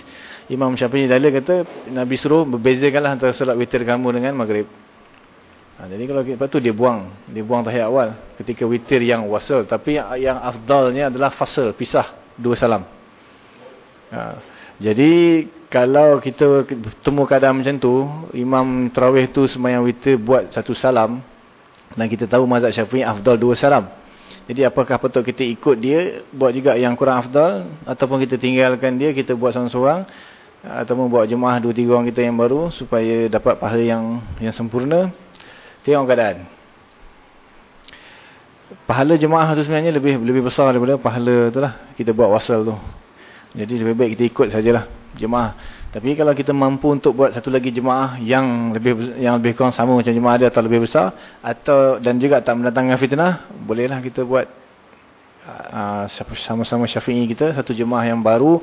Imam Syafi'i dalil kata Nabi suruh berbezakanlah antara solat witir kamu dengan maghrib. Ha, jadi kalau lepas tu dia buang, dia buang tahiyat awal ketika witir yang wasal. Tapi yang, yang afdalnya adalah fasal, pisah dua salam. Ha, jadi kalau kita temu keadaan macam tu, Imam Terawih tu semayang witir buat satu salam. Dan kita tahu mazhab syafi'i afdal dua salam. Jadi apakah patut kita ikut dia, buat juga yang kurang afdal. Ataupun kita tinggalkan dia, kita buat seorang-seorang. Ataupun buat jemaah dua tiga orang kita yang baru supaya dapat pahala yang yang sempurna. Tengok keadaan. Pahala jemaah tu sebenarnya lebih lebih besar daripada pahala tu lah. Kita buat wasal tu. Jadi lebih baik kita ikut sajalah jemaah. Tapi kalau kita mampu untuk buat satu lagi jemaah yang lebih yang lebih kurang sama macam jemaah dia atau lebih besar. atau Dan juga tak mendatangkan fitnah. Bolehlah kita buat uh, sama-sama syafi'i kita. Satu jemaah yang baru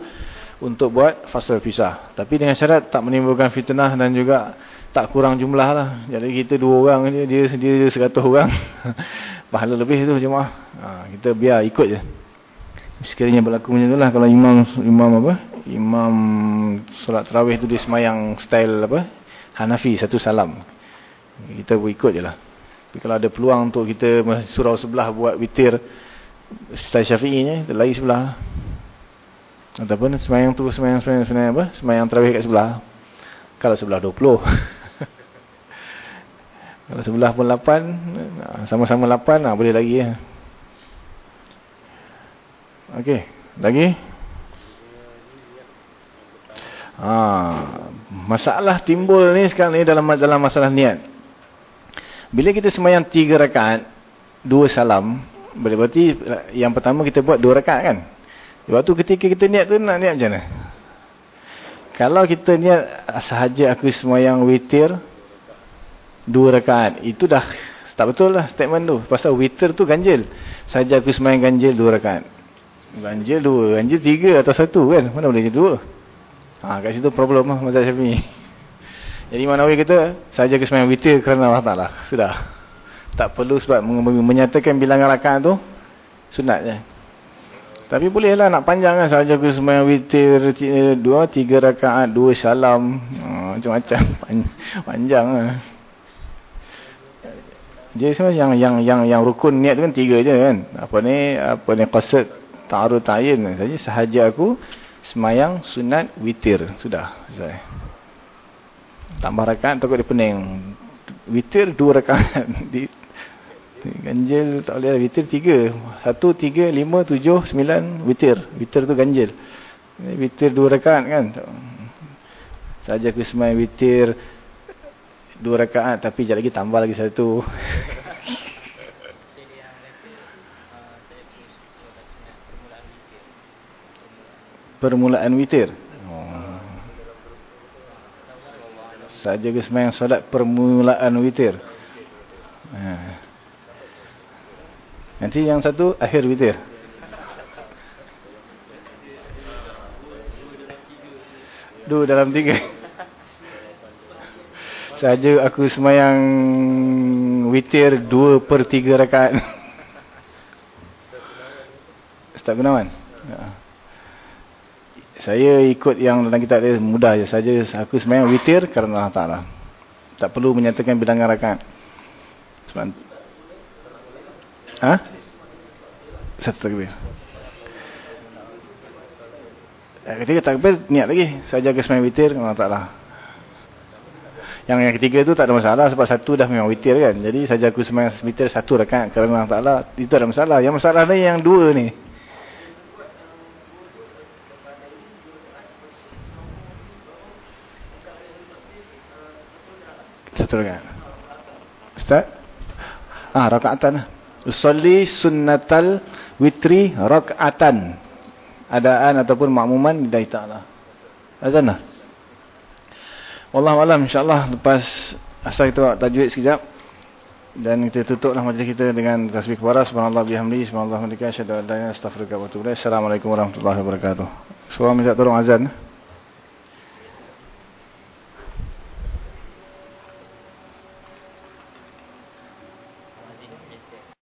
untuk buat fasal pisah. Tapi dengan syarat tak menimbulkan fitnah dan juga tak kurang jumlah lah. Jadi kita dua orang je, dia sendiri seratus orang. Pahala lebih tu jemaah. Ha, kita biar ikut je. Sekiranya berlaku macam tu lah. Kalau imam, imam apa? Imam solat terawih tu dia semayang style apa? Hanafi, satu salam. Kita ikut je lah. Tapi kalau ada peluang untuk kita surau sebelah buat witir style syafi'inya, kita lari sebelah. Ataupun semayang tu, semayang, semayang, semayang apa? Semayang terawih kat sebelah. Kalau sebelah 20. Kalau sebelah pun 8, sama-sama 8, nah, boleh lagi ya. Okey, lagi? Ha, masalah timbul ni sekarang ni dalam dalam masalah niat. Bila kita semayang 3 rakaat, 2 salam, berarti yang pertama kita buat 2 rakaat kan? Waktu ketika kita niat tu nak niat macam mana? Kalau kita niat sahaja aku semayang witir, dua rakaat. Itu dah tak betul lah statement tu. Pasal witir tu ganjil. Saja aku semayang ganjil dua rakaat. Ganjil dua. Ganjil tiga atau satu kan. Mana boleh jadi dua. Ha, kat situ problem lah Mazhab Syafi'i. Jadi Manawi kata, saja aku semayang witir kerana Allah Ta'ala. Sudah. Tak perlu sebab menyatakan bilangan rakaat tu, sunat je. Tapi boleh lah nak panjang kan. Saja aku semayang witir dua, tiga rakaat, dua salam. Ha, macam-macam. Panjang lah. Dia semua yang yang yang yang rukun niat tu kan tiga je kan. Apa ni apa ni qasad ta'arud ta'yin saja sahaja aku semayang sunat witir sudah selesai. Tambah rakaat takut dia pening. Witir dua rakaat ganjil tak boleh witir tiga. Satu, tiga, lima, tujuh, sembilan witir. Witir tu ganjil. Witir dua rakaat kan. Sahaja aku semayang witir dua rakaat tapi sekejap lagi tambah lagi satu permulaan witir saja ke semayang solat permulaan witir Nanti yang satu akhir witir. Dua dalam tiga. Saja aku semayang witir dua per tiga rakaat. Ustaz Gunawan. Ya. Saya ikut yang dalam kitab dia mudah je saja. Aku semayang witir kerana Allah Ta'ala. Tak perlu menyatakan bilangan rakaat. Sebab Ha? Satu takbir. Eh, ketiga takbir niat lagi. Saya jaga sembahyang witir Allah Taala. Yang yang ketiga tu tak ada masalah sebab satu dah memang witir kan. Jadi saya jaga sembahyang witir satu rakaat kerana Allah Taala itu ada masalah. Yang masalah ni yang dua ni. Satu rakaat. Ustaz? Ah, rakaatan lah. Usalli sunnatal witri rak'atan. Adaan ataupun makmuman lillahi ta'ala. Azan lah. Wallahualam insyaAllah lepas asal kita buat tajwid sekejap. Dan kita tutuplah majlis kita dengan tasbih kepada subhanallah bihamdi subhanallah ilaik. Assalamualaikum warahmatullahi wabarakatuh. Semua minta tolong azan.